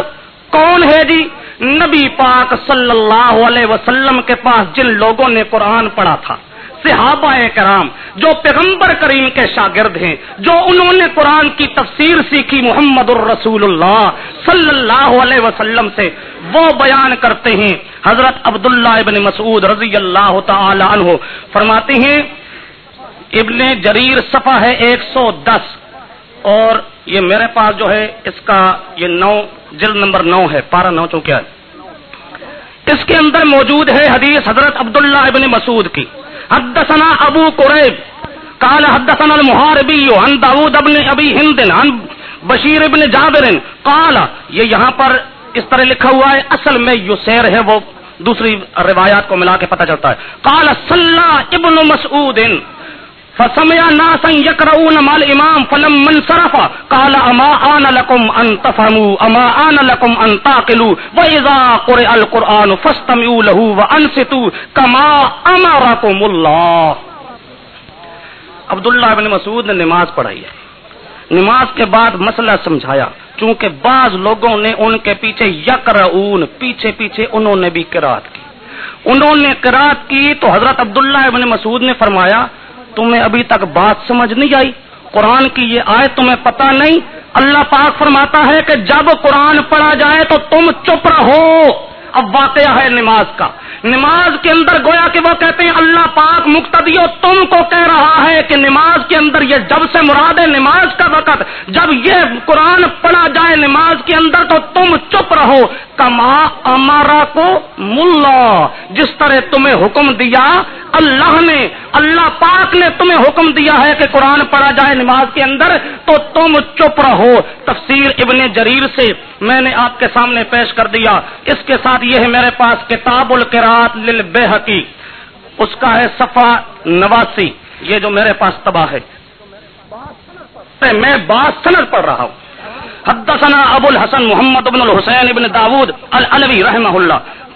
کون ہے جی؟ نبی پاک صلی اللہ علیہ وسلم کے پاس جن لوگوں نے قرآن پڑھا تھا، صحابہ کرام جو پیغمبر کریم کے شاگرد ہیں، جو انہوں نے قرآن کی تفسیر سیکھی محمد الرسول اللہ صلی اللہ علیہ وسلم سے، وہ بیان کرتے ہیں۔ حضرت عبداللہ ابن مسعود رضی اللہ تعالی عنہ فرماتے ہیں، ابن جریر صفحہ ہے ایک سو دس اور یہ میرے پاس جو ہے، اس کا یہ نو، جلد نمبر نو ہے، پارہ نو چونکہ ہے۔ اس کے اندر موجود ہے حدیث حضرت عبداللہ ابن مسعود کی۔ حدثنا ابو قریب، قال حدثنا المحاربی عن داود ابن ابی ہند، عن بشیر ابن جابر، قال، یہ یہاں پر اس طرح لکھا ہوا ہے، اصل میں یسیر ہے، وہ دوسری روایات کو ملا کے پتہ چلتا ہے۔ قال، صلی ابن مسعود فسمع ناسا يقرؤون مع الامام فلما انصرف قال اما ان لكم ان تفهموا اما ان لكم ان تعقلوا. واذا قرئ القران فاستمعوا له وانصتوا كما امركم الله. عبداللہ ابن مسعود نے نماز پڑھائی ہے۔ نماز کے بعد مسئلہ سمجھایا۔ چونکہ بعض لوگوں نے ان کے پیچھے یقرؤون، پیچھے پیچھے انہوں نے بھی قرات کی۔ انہوں نے قرات کی تو حضرت عبداللہ ابن مسعود نے فرمایا تمہیں ابھی تک بات سمجھ نہیں آئی۔ قرآن کی یہ آئے تمہیں پتا نہیں۔ اللہ پاک فرماتا ہے کہ جب قرآن پڑھا جائے تو تم چپ رہو۔ اب واقعہ ہے نماز کا۔ نماز کے اندر گویا کہ وہ کہتے ہیں، اللہ پاک مقتدیو تم کو کہہ رہا ہے کہ نماز کے اندر یہ جب سے مراد ہے نماز کا وقت، جب یہ قرآن پڑھا جائے نماز کے اندر تو تم چپ رہو۔ کما امارا کو ملا۔ جس طرح تمہیں حکم دیا، اللہ نے، اللہ پاک نے تمہیں حکم دیا ہے کہ قرآن پڑھا جائے نماز کے اندر، تو تم چپ رہو۔ تفسیر ابن جریر سے میں نے آپ کے سامنے پیش کر دیا۔ اس کے ساتھ یہ ہے میرے پاس کتاب القرات للبے اس کا ہے صفا نواسی۔ یہ جو میرے پاس تباہ ہے۔ میں بات پڑھ رہا ہوں۔ حدثنا ابو الحسن محمد بن الحسین ابن داود العلوی رحمہ اللہ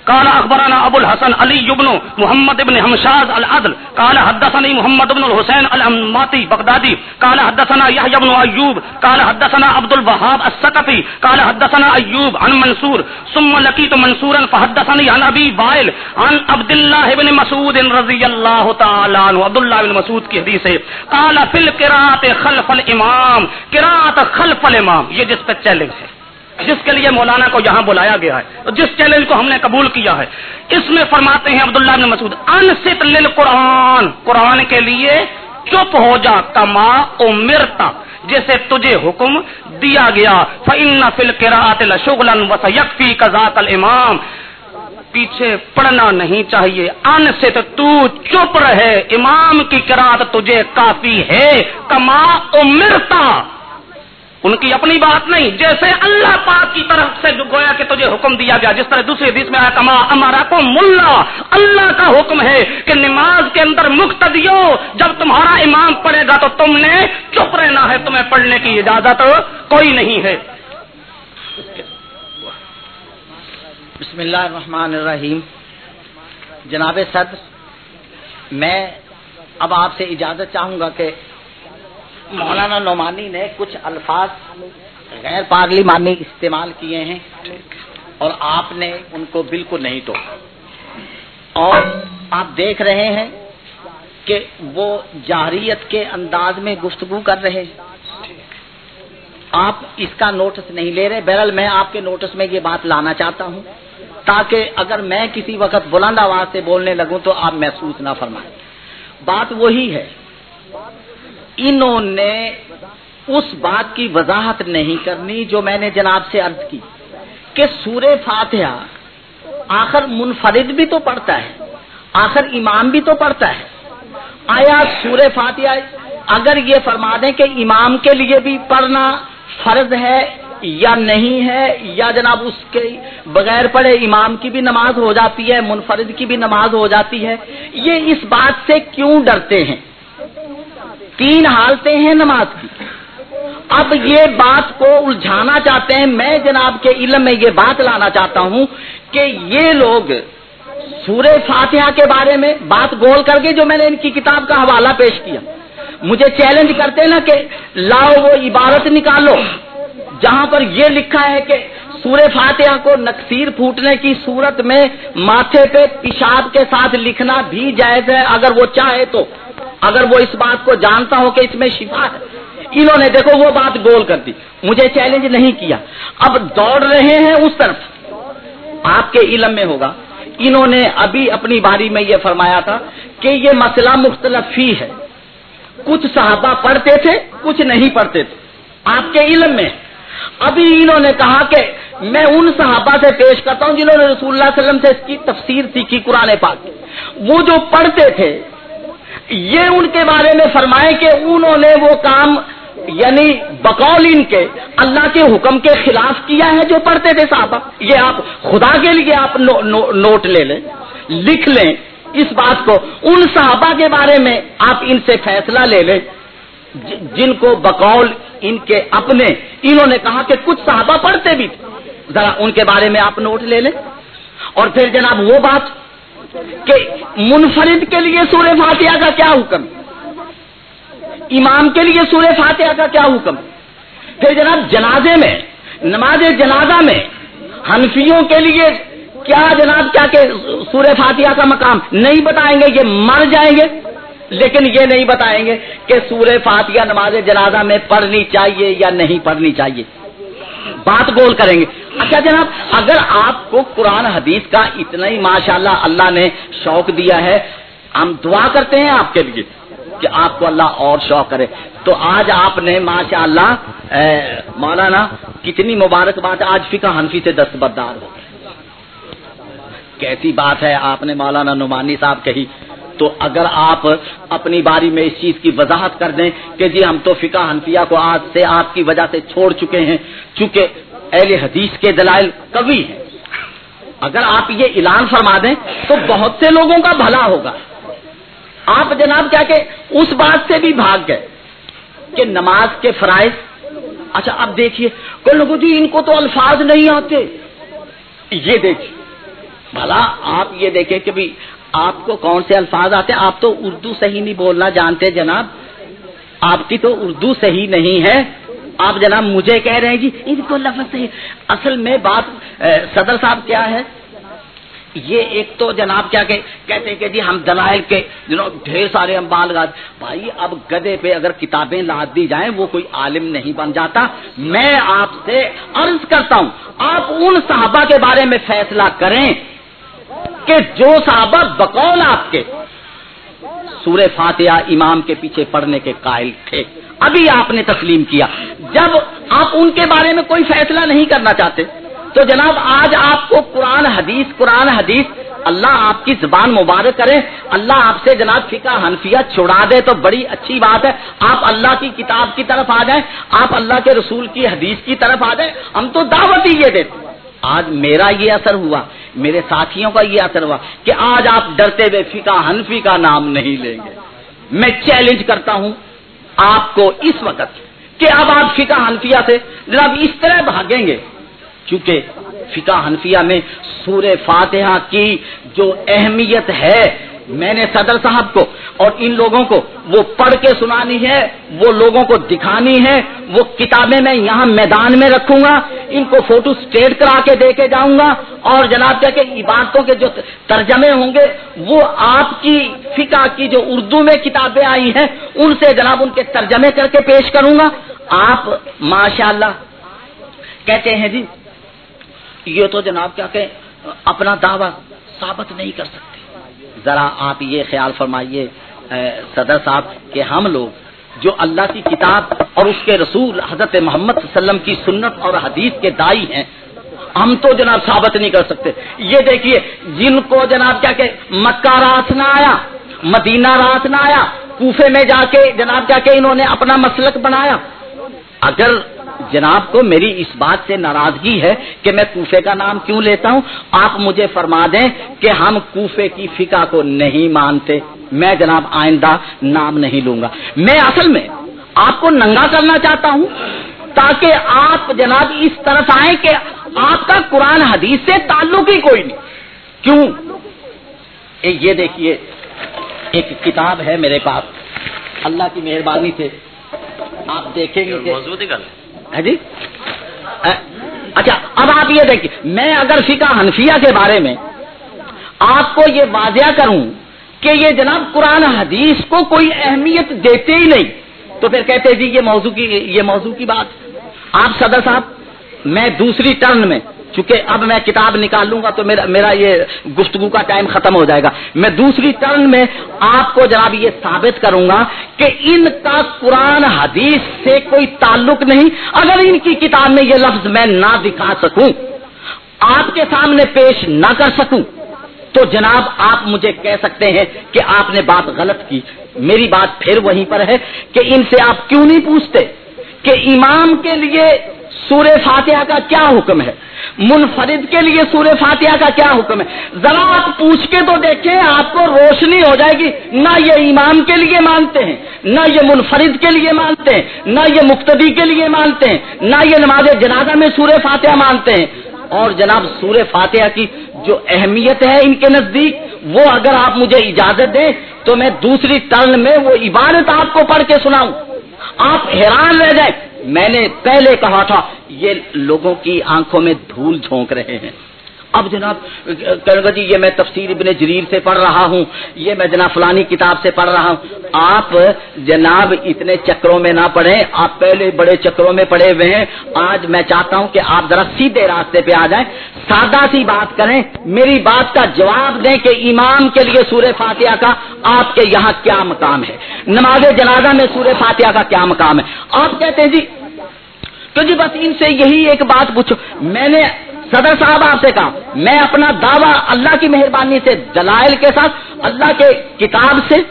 قال اخبرنا ابو الحسن علي بن محمد بن حمشاز العدل، قال حدثني محمد بن الحسين الاماتي بغدادي قال حدثنا يحيى بن ايوب قال حدثنا عبد الوهاب الثقفي قال حدثنا ايوب عن منصور، ثم لقيت منصورا فحدثني عن ابي وائل عن عبد الله بن مسعود رضي الله تعالى عنه عبد الله بن مسعود کی حدیث ہے، قال في القراءه خلف الامام قراءه خلف الامام، یہ جس پہ چیلنج ہے۔ جس کے لیے مولانا کو یہاں بلایا گیا ہے جس چیلنج کو ہم نے قبول کیا ہے، اس میں فرماتے ہیں عبداللہ بن مسعود انست قرآن قرآن کے لیے چپ ہو جا، کما امرتا جیسے تجھے حکم دیا گیا فن فل شغلن وس یکفی کزاک الامام پیچھے پڑھنا نہیں چاہیے ان سے تو چپ رہے، امام کی کراط تجھے کافی ہے، کما امرتا ان کی اپنی بات نہیں، جیسے اللہ پاک کی طرف سے جو گویا کہ تجھے حکم دیا گیا، جس طرح دوسری حدیث میں آیا، کما ہمارا کو ملا اللہ کا حکم ہے کہ نماز کے اندر مقتدیو جب تمہارا امام پڑھے گا تو تم نے چپ رہنا ہے، تمہیں پڑھنے کی اجازت کوئی نہیں ہے۔ بسم اللہ الرحمن الرحیم۔ جناب صدر، میں اب آپ سے اجازت چاہوں گا کہ مولانا نعمانی نے کچھ الفاظ غیر پارلیمانی استعمال کیے ہیں اور آپ نے ان کو بالکل نہیں تو اور آپ دیکھ رہے ہیں کہ وہ جاریت کے انداز میں گفتگو کر رہے ہیں۔ آپ اس کا نوٹس نہیں لے رہے۔ بہرحال میں آپ کے نوٹس میں یہ بات لانا چاہتا ہوں تاکہ اگر میں کسی وقت بلند آواز سے بولنے لگوں تو آپ محسوس نہ فرمائیں۔ بات وہی ہے انہوں نے اس بات کی وضاحت نہیں کرنی جو میں نے جناب سے عرض کی کہ سور فاتحہ آخر منفرد بھی تو پڑھتا ہے، آخر امام بھی تو پڑھتا ہے۔ آیا سور فاتحہ اگر یہ فرما دیں کہ امام کے لیے بھی پڑھنا فرض ہے یا نہیں ہے یا جناب اس کے بغیر پڑھے امام کی بھی نماز ہو جاتی ہے، منفرد کی بھی نماز ہو جاتی ہے، یہ اس بات سے کیوں ڈرتے ہیں؟ تین حالتیں ہیں نماز کی۔ اب یہ بات کو الجھانا چاہتے ہیں۔ میں جناب کے علم میں یہ بات لانا چاہتا ہوں کہ یہ لوگ سورہ فاتحہ کے بارے میں بات گول کر کے جو میں نے ان کی کتاب کا حوالہ پیش کیا۔ مجھے چیلنج کرتے نا کہ لاؤ وہ عبارت نکالو۔ جہاں پر یہ لکھا ہے کہ سورہ فاتحہ کو نقصیر پھوٹنے کی صورت میں ماتھے پہ پیشاب کے ساتھ لکھنا بھی جائز ہے۔ اگر وہ چاہے تو اگر وہ اس بات کو جانتا ہو کہ اس میں شفا ہے۔ انہوں نے دیکھو وہ بات گول کر دی۔ مجھے چیلنج نہیں کیا۔ اب دوڑ رہے ہیں اس طرف۔ آپ کے علم میں ہوگا۔ انہوں نے ابھی اپنی باری میں یہ فرمایا تھا کہ یہ مسئلہ مختلف ہی ہے۔ کچھ صحابہ پڑھتے تھے، کچھ نہیں پڑھتے تھے۔ آپ کے علم میں۔ ابھی انہوں نے کہا کہ میں ان صحابہ سے پیش کرتا ہوں جنہوں نے رسول اللہ علیہ وسلم سے اس کی تفسیر سیکھی قرآن پاک۔ وہ جو پڑھتے تھے یہ ان کے بارے میں فرمائے کہ انہوں نے وہ کام یعنی بقول ان کے اللہ کے حکم کے خلاف کیا ہے جو پڑھتے تھے صحابہ؟ یہ آپ خدا کے لیے آپ نو, نو, نوٹ لے لیں لکھ لیں اس بات کو۔ ان صحابہ کے بارے میں آپ ان سے فیصلہ لے لیں۔ جن کو بقول ان کے اپنے انہوں نے کہا کہ کچھ صحابہ پڑھتے بھی تھے۔ ذرا ان کے بارے میں آپ نوٹ لے لیں۔ اور پھر جناب وہ بات کہ منفرد کے لیے سورہ فاتحہ کا کیا حکم؟ امام کے لیے سورہ فاتحہ کا کیا حکم؟ پھر جناب جنازے میں، نماز جنازہ میں حنفیوں کے لیے کیا جناب کیا کہ سورہ فاتحہ کا مقام؟ نہیں بتائیں گے یہ مر جائیں گے، لیکن یہ نہیں بتائیں گے کہ سورہ فاتحہ نماز جنازہ میں پڑھنی چاہیے یا نہیں پڑھنی چاہیے۔ بات گول کریں گے۔ اچھا جناب، اگر آپ کو قرآن حدیث کا اتنا ہی ماشاءاللہ اللہ نے شوق دیا ہے، ہم دعا کرتے ہیں آپ کے لیے کہ آپ کو اللہ اور شوق کرے۔ تو آج آپ نے ماشاء اللہ مولانا، کتنی مبارک بات آج فکا حنفی سے دستبردار ہو۔ کیسی بات ہے، آپ نے مولانا نعمانی صاحب کہی۔ تو اگر آپ اپنی باری میں اس چیز کی وضاحت کر دیں کہ جی ہم تو فقہ حنفیہ کو آج سے آپ کی وجہ سے چھوڑ چکے ہیں، چونکہ اہل حدیث کے دلائل کبھی ہیں۔ اگر آپ یہ اعلان فرما دیں تو بہت سے لوگوں کا بھلا ہوگا۔ آپ جناب کیا کہ اس بات سے بھی بھاگ گئے کہ نماز کے فرائض۔ اچھا اب دیکھیے کوئی لوگوں جی ان کو تو الفاظ نہیں آتے۔ یہ دیکھیے، بھلا آپ یہ دیکھیں کہ بھی آپ کو کون سے الفاظ آتے۔ ہیں آپ تو اردو صحیح نہیں بولنا جانتے جناب۔ آپ کی تو اردو صحیح نہیں ہے۔ آپ جناب مجھے کہہ رہے ہیں جی ان کو لفظ صحیح۔ اصل میں بات صدر صاحب کیا ہے؟ یہ ایک تو جناب کیا کہ، کہتے ہیں کہ جی ہم دلائل کے جناب ڈھیر سارے ہم بال گاد بھائی، اب گدے پہ اگر کتابیں لاد دی جائیں، وہ کوئی عالم نہیں بن جاتا۔ میں آپ سے عرض کرتا ہوں، آپ ان صحابہ کے بارے میں فیصلہ کریں کہ جو صحابہ بقول آپ کے، سورہ فاتحہ امام کے پیچھے پڑھنے کے قائل تھے۔ ابھی آپ نے تسلیم کیا۔ جب آپ ان کے بارے میں کوئی فیصلہ نہیں کرنا چاہتے، تو جناب آج آپ کو قرآن حدیث قرآن حدیث، اللہ آپ کی زبان مبارک کرے۔ اللہ آپ سے جناب فقہ حنفیہ چھڑا دے تو بڑی اچھی بات ہے۔ آپ اللہ کی کتاب کی طرف آ جائیں، آپ اللہ کے رسول کی حدیث کی طرف آ جائیں، ہم تو دعوت ہی یہ دیتے آج میرا یہ اثر ہوا، میرے ساتھیوں کا یہ اثر ہوا کہ آج آپ ڈرتے ہوئے فقہ حنفی کا نام نہیں لیں گے۔ میں چیلنج کرتا ہوں آپ کو اس وقت کہ اب آپ فقہ حنفیہ سے جناب اس طرح بھاگیں گے۔ کیونکہ فقہ حنفیہ میں سور فاتحہ کی جو اہمیت ہے میں نے صدر صاحب کو اور ان لوگوں کو وہ پڑھ کے سنانی ہے، وہ لوگوں کو دکھانی ہے، وہ کتابیں میں یہاں میدان میں رکھوں گا، ان کو فوٹو اسٹیٹ کرا کے دے کے جاؤں گا۔ اور جناب کیا کہ عبادتوں کے جو ترجمے ہوں گے، وہ آپ کی فقہ کی جو اردو میں کتابیں آئی ہیں، ان سے جناب ان کے ترجمے کر کے پیش کروں گا۔ آپ ماشاء اللہ کہتے ہیں جی یہ تو جناب کیا کہ اپنا دعویٰ ثابت نہیں کر سکتے۔ ذرا آپ یہ خیال فرمائیے صدر صاحب، کہ ہم لوگ جو اللہ کی کتاب اور اس کے رسول حضرت محمد صلی اللہ علیہ وسلم کی سنت اور حدیث کے دائی ہیں، ہم تو جناب ثابت نہیں کر سکتے۔ یہ دیکھیے، جن کو جناب کیا کہ مکہ راس نہ آیا، مدینہ راس نہ آیا، کوفے میں جا کے جناب کیا کہ انہوں نے اپنا مسلک بنایا۔ اگر جناب کو میری اس بات سے ناراضگی ہے کہ میں کوفے کا نام کیوں لیتا ہوں؟ آپ مجھے فرما دیں کہ ہم کوفے کی فقہ کو نہیں مانتے۔ میں جناب آئندہ نام نہیں لوں گا۔ میں اصل میں آپ کو ننگا کرنا چاہتا ہوں تاکہ آپ جناب اس طرف آئیں کہ آپ کا قرآن حدیث سے تعلق ہی کوئی نہیں۔ کیوں؟ یہ دیکھیے، ایک کتاب ہے میرے پاس۔ اللہ کی مہربانی سے آپ دیکھیں گے موجود جی؟ اچھا اب آپ یہ دیکھیے میں اگر فقہ حنفیہ کے بارے میں آپ کو یہ واضح کروں کہ یہ جناب قرآن حدیث کو کوئی اہمیت دیتے ہی نہیں، تو پھر کہتے جی یہ موضوع کی، یہ موضوع کی بات۔ آپ صدر صاحب، میں دوسری ٹرن میں چونکہ اب میں کتاب نکال لوں گا تو میرا میرا یہ گفتگو کا ٹائم ختم ہو جائے گا۔ میں دوسری ٹرن میں آپ کو جناب یہ ثابت کروں گا کہ ان کا قرآن حدیث سے کوئی تعلق نہیں۔ اگر ان کی کتاب میں یہ لفظ میں نہ دکھا سکوں، آپ کے سامنے پیش نہ کر سکوں، تو جناب آپ مجھے کہہ سکتے ہیں کہ آپ نے بات غلط کی۔ میری بات پھر وہیں پر ہے کہ ان سے آپ کیوں نہیں پوچھتے کہ امام کے لیے سور فاتحہ کا کیا حکم ہے؟ منفرد کے لیے سور فاتحہ کا کیا حکم ہے؟ ذرا آپ پوچھ کے تو دیکھیں، آپ کو روشنی ہو جائے گی۔ نہ یہ امام کے لیے مانتے ہیں، نہ یہ منفرد کے لیے مانتے ہیں، نہ یہ مقتدی کے لیے مانتے ہیں، نہ یہ نماز جنازہ میں سور فاتحہ مانتے ہیں۔ اور جناب سور فاتحہ کی جو اہمیت ہے ان کے نزدیک، وہ اگر آپ مجھے اجازت دیں تو میں دوسری ٹرن میں وہ عبادت آپ کو پڑھ کے سناؤں۔ آپ حیران رہ جائیں۔ میں نے پہلے کہا تھا یہ لوگوں کی آنکھوں میں دھول جھونک رہے ہیں۔ اب جناب کرگا جی یہ میں تفسیر ابن جریر سے پڑھ رہا ہوں، یہ میں جناب فلانی کتاب سے پڑھ رہا ہوں۔ آپ جناب اتنے چکروں میں نہ پڑھیں، آپ پہلے بڑے چکروں میں پڑے ہوئے ہیں۔ آج میں چاہتا ہوں کہ آپ ذرا سیدھے راستے پہ آ جائیں۔ سادہ سی بات کریں، میری بات کا جواب دیں کہ امام کے لیے سورہ فاتحہ کا آپ کے یہاں کیا مقام ہے۔ نماز جنازہ میں سورہ فاتحہ کا کیا مقام ہے۔ آپ کہتے ہیں جی تو جی بس ان سے یہی ایک بات پوچھو۔ میں نے صدر صاحب آپ سے کہا، میں اپنا دعویٰ اللہ کی مہربانی سے دلائل کے ساتھ، اللہ کے کتاب سے،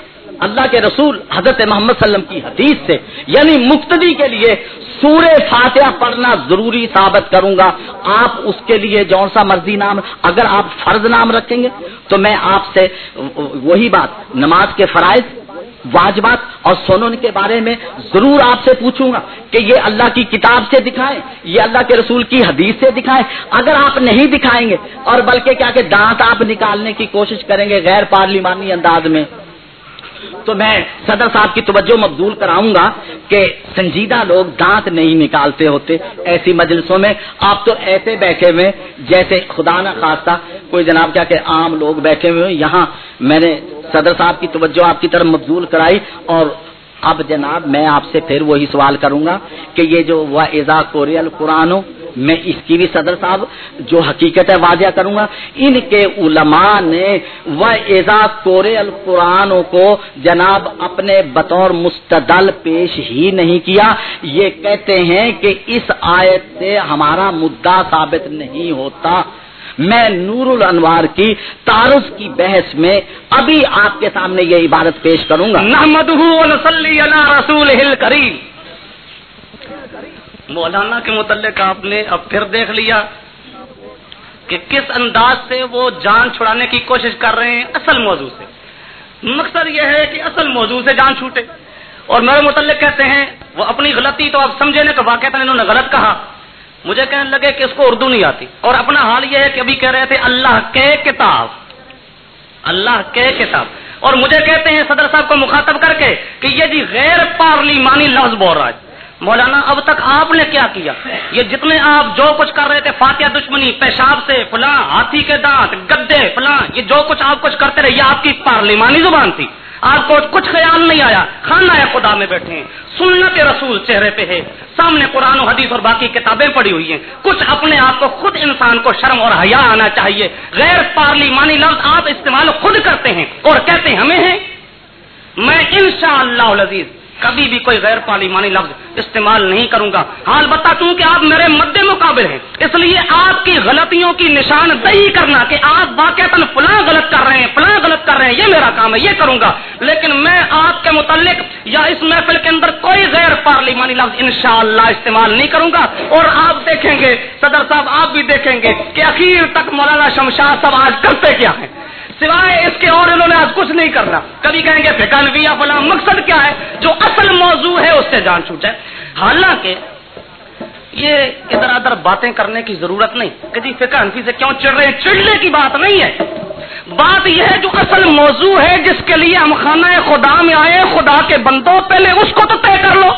اللہ کے رسول حضرت محمد صلی اللہ علیہ وسلم کی حدیث سے یعنی مقتدی کے لیے سور فاتحہ پڑھنا ضروری ثابت کروں گا۔ آپ اس کے لیے جون سا مرضی نام، اگر آپ فرض نام رکھیں گے، تو میں آپ سے وہی بات، نماز کے فرائض واجبات اور سنن کے بارے میں ضرور آپ سے پوچھوں گا کہ یہ اللہ کی کتاب سے دکھائیں، یہ اللہ کے رسول کی حدیث سے دکھائیں۔ اگر آپ نہیں دکھائیں گے اور بلکہ کیا کہ دانت آپ نکالنے کی کوشش کریں گے غیر پارلیمانی انداز میں تو میں صدر صاحب کی توجہ مبدول کراؤں گا کہ سنجیدہ لوگ دانت نہیں نکالتے ہوتے ایسی مجلسوں میں۔ آپ تو ایسے بیٹھے ہوئے جیسے خدا نہ خاصہ۔ کوئی جناب کیا کہ عام لوگ بیٹھے ہوئے یہاں میں نے صدر صاحب کی توجہ آپ کی طرف مبدول کرائی۔ اور اب جناب میں آپ سے پھر وہی سوال کروں گا کہ یہ جو وہ ایزا کوریل قرآن میں اس کی بھی صدر صاحب جو حقیقت ہے واضح کروں گا۔ ان کے علماء نے وہ ایزا کورے القرآن کو جناب اپنے بطور مستدل پیش ہی نہیں کیا، یہ کہتے ہیں کہ اس آیت سے ہمارا مدعا ثابت نہیں ہوتا۔ میں نور الانوار کی تارس کی بحث میں ابھی آپ کے سامنے یہ عبارت پیش کروں گا۔ نحمد رسول کریم مولانا کے متعلق آپ نے اب پھر دیکھ لیا کہ کس انداز سے وہ جان چھڑانے کی کوشش کر رہے ہیں اصل موضوع سے۔ مقصد یہ ہے کہ اصل موضوع سے جان چھوٹے۔ اور میرے متعلق کہتے ہیں، وہ اپنی غلطی تو آپ سمجھے نا کہ واقع انہوں نے غلط کہا۔ مجھے کہنے لگے کہ اس کو اردو نہیں آتی۔ اور اپنا حال یہ ہے کہ ابھی کہہ رہے تھے، اللہ کے کتاب۔ اللہ کے کتاب۔ اور مجھے کہتے ہیں، صدر صاحب کو مخاطب کر کے کہ یہ جی غیر پارلیمانی لفظ بول رہا ہے۔ مولانا، اب تک آپ نے کیا کیا؟ یہ جتنے آپ جو کچھ کر رہے تھے، فاتحہ دشمنی، پیشاب سے فلاں ہاتھی کے دانت، گدے، فلاں، یہ جو کچھ آپ کچھ کرتے رہے، یہ آپ کی پارلیمانی زبان تھی۔ آپ کو کچھ خیال نہیں آیا۔ خانہ خدا میں بیٹھے ہیں۔ سنت رسول چہرے پہ ہے۔ سامنے قرآن و حدیث اور باقی کتابیں پڑھی ہوئی ہیں۔ کچھ اپنے آپ کو خود انسان کو شرم اور حیا آنا چاہیے۔ غیر پارلیمانی لفظ آپ استعمال خود کرتے ہیں اور کہتے ہیں، ہمیں ہیں۔ میں انشاءاللہ العزیز کبھی بھی کوئی غیر پارلیمانی لفظ استعمال نہیں کروں گا۔ ہاں، حال بتا دوں کہ آپ میرے مد مقابل ہیں، اس لیے آپ کی غلطیوں کی نشان دہی کرنا کہ آپ واقع فلاں غلط کر رہے ہیں، فلاں غلط کر رہے ہیں، یہ میرا کام ہے، یہ کروں گا۔ لیکن میں آپ کے متعلق یا اس محفل کے اندر کوئی غیر پارلیمانی لفظ انشاءاللہ استعمال نہیں کروں گا۔ اور آپ دیکھیں گے، صدر صاحب، آپ بھی دیکھیں گے کہ اخیر تک مولانا شمشاد صاحب آج کرتے کیا ہیں۔ سوائے اس کے اور انہوں نے آج کچھ نہیں کرنا۔ کبھی کہیں گے فکانوی یا فلاں، مقصد کیا ہے؟ جو اصل موضوع ہے اس سے جان چھوٹے۔ حالانکہ یہ ادھر ادھر باتیں کرنے کی ضرورت نہیں۔ کہ جی فکر انفی سے کیوں چڑھ رہے ہیں؟ چڑھنے کی بات نہیں ہے۔ بات یہ ہے جو اصل موضوع ہے، جس کے لیے ہم خانہ خدا میں آئے، خدا کے بندوں، پہلے اس کو تو طے کر لو۔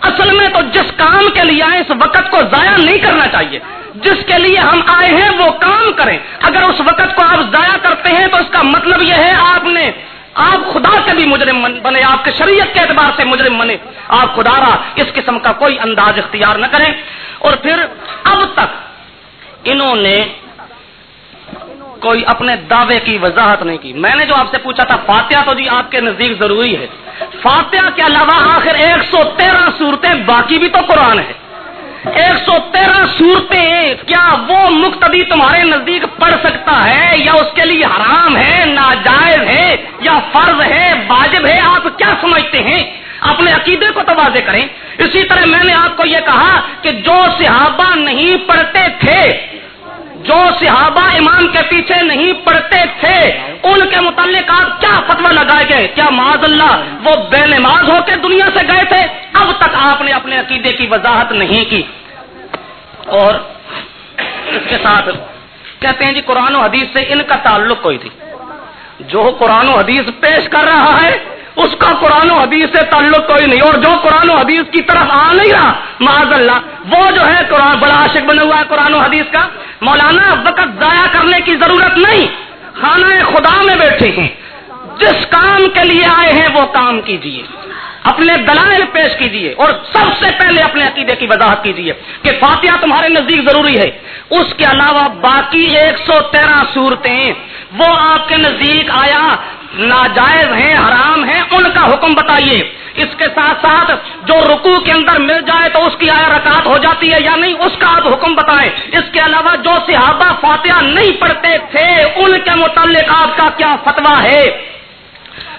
اصل میں تو جس کام کے لیے آئے، اس وقت کو ضائع نہیں کرنا چاہیے۔ جس کے لیے ہم آئے ہیں وہ کام کریں۔ اگر اس وقت کو آپ ضائع کرتے ہیں تو اس کا مطلب یہ ہے آپ نے آپ خدا سے بھی مجرم بنے، آپ کے شریعت کے اعتبار سے مجرم بنے۔ آپ خدا را اس قسم کا کوئی انداز اختیار نہ کریں۔ اور پھر اب تک انہوں نے کوئی اپنے دعوے کی وضاحت نہیں کی۔ میں نے جو آپ سے پوچھا تھا، فاتحہ تو جی آپ کے نزدیک ضروری ہے۔ فاتحہ کے علاوہ آخر ایک سو تیرہ صورتیں باقی بھی تو قرآن ہے۔ ایک سو تیرہ صورتیں کیا وہ مقتدی تمہارے نزدیک پڑھ سکتا ہے یا اس کے لیے حرام ہے، ناجائز ہے یا فرض ہے، واجب ہے؟ آپ کیا سمجھتے ہیں؟ اپنے عقیدے کو توازے کریں۔ اسی طرح میں نے آپ کو یہ کہا کہ جو صحابہ نہیں پڑھتے تھے جو صحابہ امام کے پیچھے نہیں پڑھتے تھے، ان کے متعلق آپ کیا فتوا لگائے گئے؟ کیا معاذ اللہ، وہ بے نماز ہو کے دنیا سے گئے تھے؟ اب تک آپ نے اپنے عقیدے کی وضاحت نہیں کی۔ اور اس کے ساتھ کہتے ہیں جی قرآن و حدیث سے ان کا تعلق کوئی تھی؟ جو قرآن و حدیث پیش کر رہا ہے اس کا قرآن و حدیث سے تعلق کوئی نہیں۔ اور جو قرآن و حدیث کی طرف آ نہیں رہا معاذ اللہ وہ جو ہے قرآن، بڑا عاشق بنا ہوا ہے قرآن و حدیث کا۔ مولانا، وقت ضائع کرنے کی ضرورت نہیں۔ خانہ خدا میں بیٹھے ہیں۔ جس کام کے لیے آئے ہیں، وہ کام کیجیے اپنے دلائل پیش کیجیے اور سب سے پہلے اپنے عقیدے کی وضاحت کیجیے کہ فاتحہ تمہارے نزدیک ضروری ہے۔ اس کے علاوہ باقی ایک سو تیرہ صورتیں، وہ آپ کے نزدیک آیا۔ ناجائز ہیں، حرام ہیں، ان کا حکم بتائیے۔ اس کے ساتھ ساتھ جو رکو کے اندر مل جائے تو اس کی آیا رکعت ہو جاتی ہے یا نہیں، اس کا آپ حکم بتائیں۔ اس کے علاوہ جو صحابہ فاتحہ نہیں پڑھتے تھے، ان کے متعلق آپ کا کیا فتویٰ ہے؟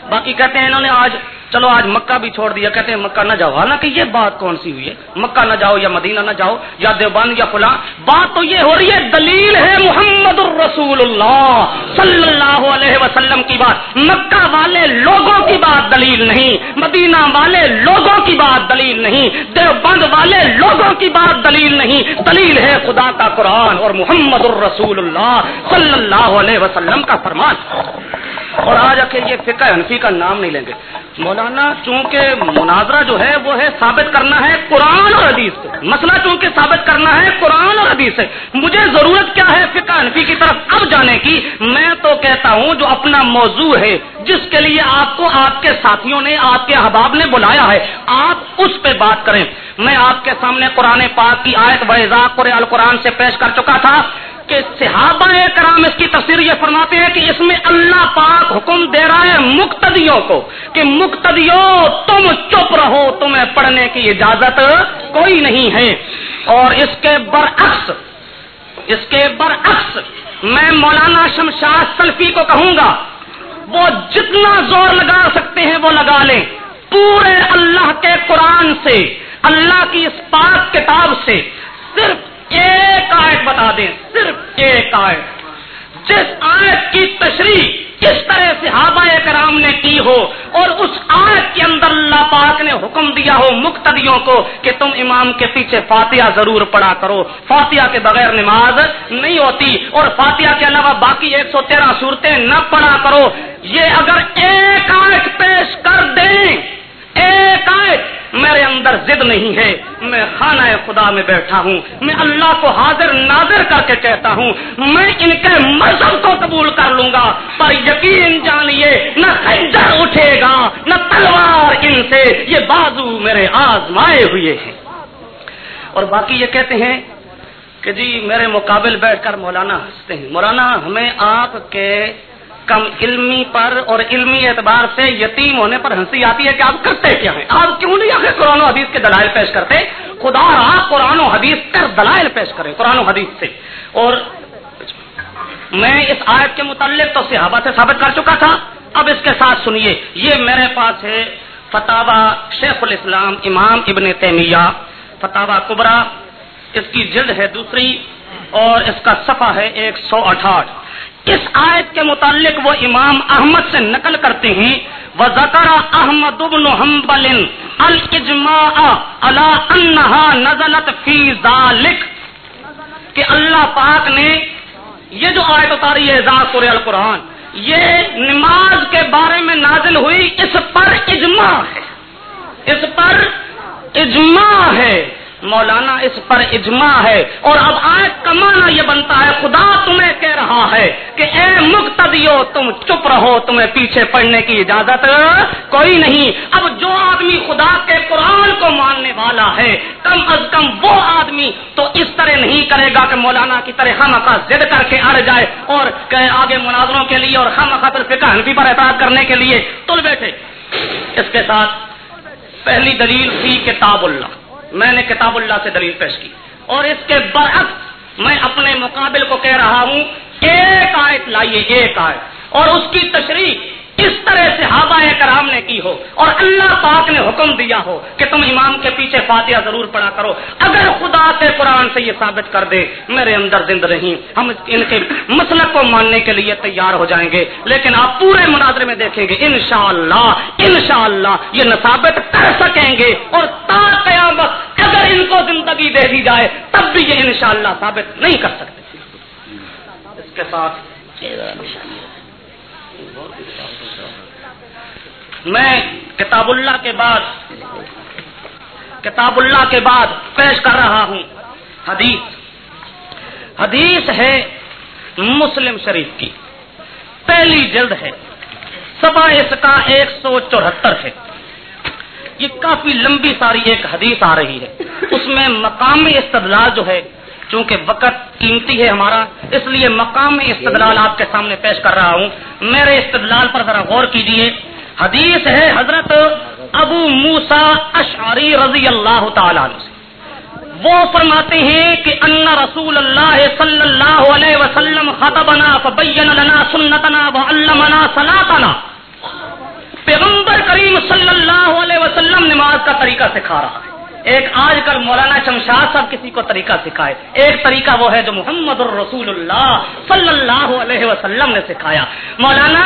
باقی کہتے ہیں انہوں نے آج چلو آج مکہ بھی چھوڑ دیا، کہتے ہیں مکہ نہ جاؤ۔ حالانکہ یہ بات کون سی ہوئی ہے؟ مکہ نہ جاؤ یا مدینہ نہ جاؤ یا دیوبند یا فلاں، بات تو یہ ہو رہی ہے، دلیل ہے محمد الرسول اللہ صلی اللہ علیہ وسلم کی بات۔ مکہ والے لوگوں کی بات دلیل نہیں، مدینہ والے لوگوں کی بات دلیل نہیں، دیوبند والے لوگوں کی بات دلیل نہیں۔ دلیل ہے خدا کا قرآن اور محمد الرسول اللہ صلی اللہ علیہ وسلم کا فرمان۔ اور آج آ کے یہ فقہ انفی کا نام نہیں لیں گے۔ مولانا، چونکہ مناظرہ جو ہے وہ ہے ثابت کرنا ہے قرآن اور حدیث سے مسئلہ چونکہ ثابت کرنا ہے قرآن اور حدیث سے۔ مجھے ضرورت کیا ہے فقہ انفی کی طرف اب جانے کی۔ میں تو کہتا ہوں جو اپنا موضوع ہے، جس کے لیے آپ کو آپ کے ساتھیوں نے، آپ کے احباب نے بلایا ہے، آپ اس پہ بات کریں۔ میں آپ کے سامنے قرآن پاک کی آیت و القرآن سے پیش کر چکا تھا۔ کہ صحابہ کرام اس کی تفسیر یہ فرماتے ہیں کہ اس میں اللہ پاک حکم دے رہا ہے مقتدیوں کو کہ مقتدیوں، تم چپ رہو، تمہیں پڑھنے کی اجازت کوئی نہیں ہے۔ اور اس کے برعکس، اس کے برعکس میں مولانا شمشاد سلفی کو کہوں گا، وہ جتنا زور لگا سکتے ہیں وہ لگا لیں۔ پورے اللہ کے قرآن سے، اللہ کی اس پاک کتاب سے صرف ایک آیت بتا دیں، صرف ایک آیت۔ جس آیت کی تشریح کس طرح صحابہ کرام نے کی ہو اور اس آیت کے اندر اللہ پاک نے حکم دیا ہو مقتدیوں کو کہ تم امام کے پیچھے فاتحہ ضرور پڑھا کرو۔ فاتحہ کے بغیر نماز نہیں ہوتی اور فاتحہ کے علاوہ باقی ایک سو تیرہ صورتیں نہ پڑھا کرو۔ یہ اگر ایک آیت پیش کر دیں، ایک آیت میرے اندر ضد نہیں ہے۔ میں خانہ خدا میں بیٹھا ہوں۔ میں اللہ کو حاضر ناظر کر کے کہتا ہوں۔ میں ان کے مذہب کو قبول کر لوں گا، پر یقین جانیے، نہ خنجر اٹھے گا، نہ تلوار ان سے۔ یہ بازو میرے آزمائے ہوئے ہیں۔ اور باقی یہ کہتے ہیں کہ جی میرے مقابل بیٹھ کر مولانا ہنستے ہیں۔ مولانا، ہمیں آپ کے کم علمی پر اور علمی اعتبار سے یتیم ہونے پر ہنسی آتی ہے کہ آپ کرتے کیا ہیں؟ آپ کیوں نہیں آخر قرآن و حدیث کے دلائل پیش کرتے؟ خدا آپ قرآن و حدیث کر دلائل پیش کریں قرآن و حدیث سے۔ اور میں اس آیت کے متعلق تو صحابہ سے ثابت کر چکا تھا۔ اب اس کے ساتھ سنیے، یہ میرے پاس ہے فتح شیخ الاسلام امام ابن تیمیہ۔ فتح کبرا، اس کی جلد ہے دوسری اور اس کا صفحہ ہے ایک سو اٹھاٹھ۔ اس آیت کے متعلق وہ امام احمد سے نقل کرتے ہیں وہ زکر احمد ابن حنبل الجماع اللہ نزلت فی ذالک کہ اللہ پاک نے یہ جو آیت اتاری ہے ذات القرآن، یہ نماز کے بارے میں نازل ہوئی اس پر اجماع ہے۔ اس پر اجماع ہے۔ مولانا اس پر اجماع ہے اور اب آج کمانا یہ بنتا ہے، خدا تمہیں کہہ رہا ہے کہ اے مقتدیو، تم چپ رہو، تمہیں پیچھے پڑنے کی اجازت کوئی نہیں۔ اب جو آدمی خدا کے قرآن کو ماننے والا ہے، کم از کم وہ آدمی تو اس طرح نہیں کرے گا کہ مولانا کی طرح ہم ضد کر کے اڑ جائے اور آگے مناظروں کے لیے اور ہم فکر حنفی پر اعتراض کرنے کے لیے تل بیٹھے۔ اس کے ساتھ پہلی دلیل تھی کتاب اللہ۔ میں نے کتاب اللہ سے دلیل پیش کی اور اس کے برعکس میں اپنے مقابل کو کہہ رہا ہوں، ایک آیت لائیے، ایک آیت۔ اور اس کی تشریح اس طرح سے ہابا کرام نے کی ہو اور اللہ پاک نے حکم دیا ہو کہ تم امام کے پیچھے فاتحہ ضرور پڑھا کرو۔ اگر خدا سے قرآن سے یہ ثابت کر دے، میرے اندر زند رہی ہم ان کے مسلک کو ماننے کے لیے تیار ہو جائیں گے۔ لیکن آپ پورے مناظرے میں دیکھیں گے، انشاءاللہ انشاءاللہ، یہ نہ ثابت کر سکیں گے اور تا قیامت اگر ان کو زندگی دے دی جائے، تب بھی یہ انشاءاللہ ثابت نہیں کر سکتے۔ اس کے ساتھ میں کتاب اللہ کے بعد، کتاب اللہ کے بعد پیش کر رہا ہوں۔ حدیث۔ حدیث ہے مسلم شریف کی۔ پہلی جلد ہے۔ سبا اس کا ایک سو چوہتر ہے۔ یہ کافی لمبی ساری ایک حدیث آ رہی ہے۔ اس میں مقامی استدلال جو ہے، چونکہ وقت قیمتی ہے ہمارا، اس لیے مقامی استدلال آپ کے سامنے پیش کر رہا ہوں۔ میرے استدلال پر ذرا غور کیجیے حدیث ہے حضرت ابو موسا اشعری رضی اللہ تعالیٰ سے۔ وہ فرماتے ہیں کہ ان رسول اللہ صلی اللہ علیہ وسلم خطبنا فبین لنا سنتنا وعلمنا صلاتنا۔ پیغمبر کریم صلی اللہ علیہ وسلم نماز کا طریقہ سکھا رہا ہے۔ ایک آج کل مولانا شمشاد صاحب کسی کو طریقہ سکھائے۔ ایک طریقہ وہ ہے جو محمد الرسول اللہ صلی اللہ علیہ وسلم نے سکھایا۔ مولانا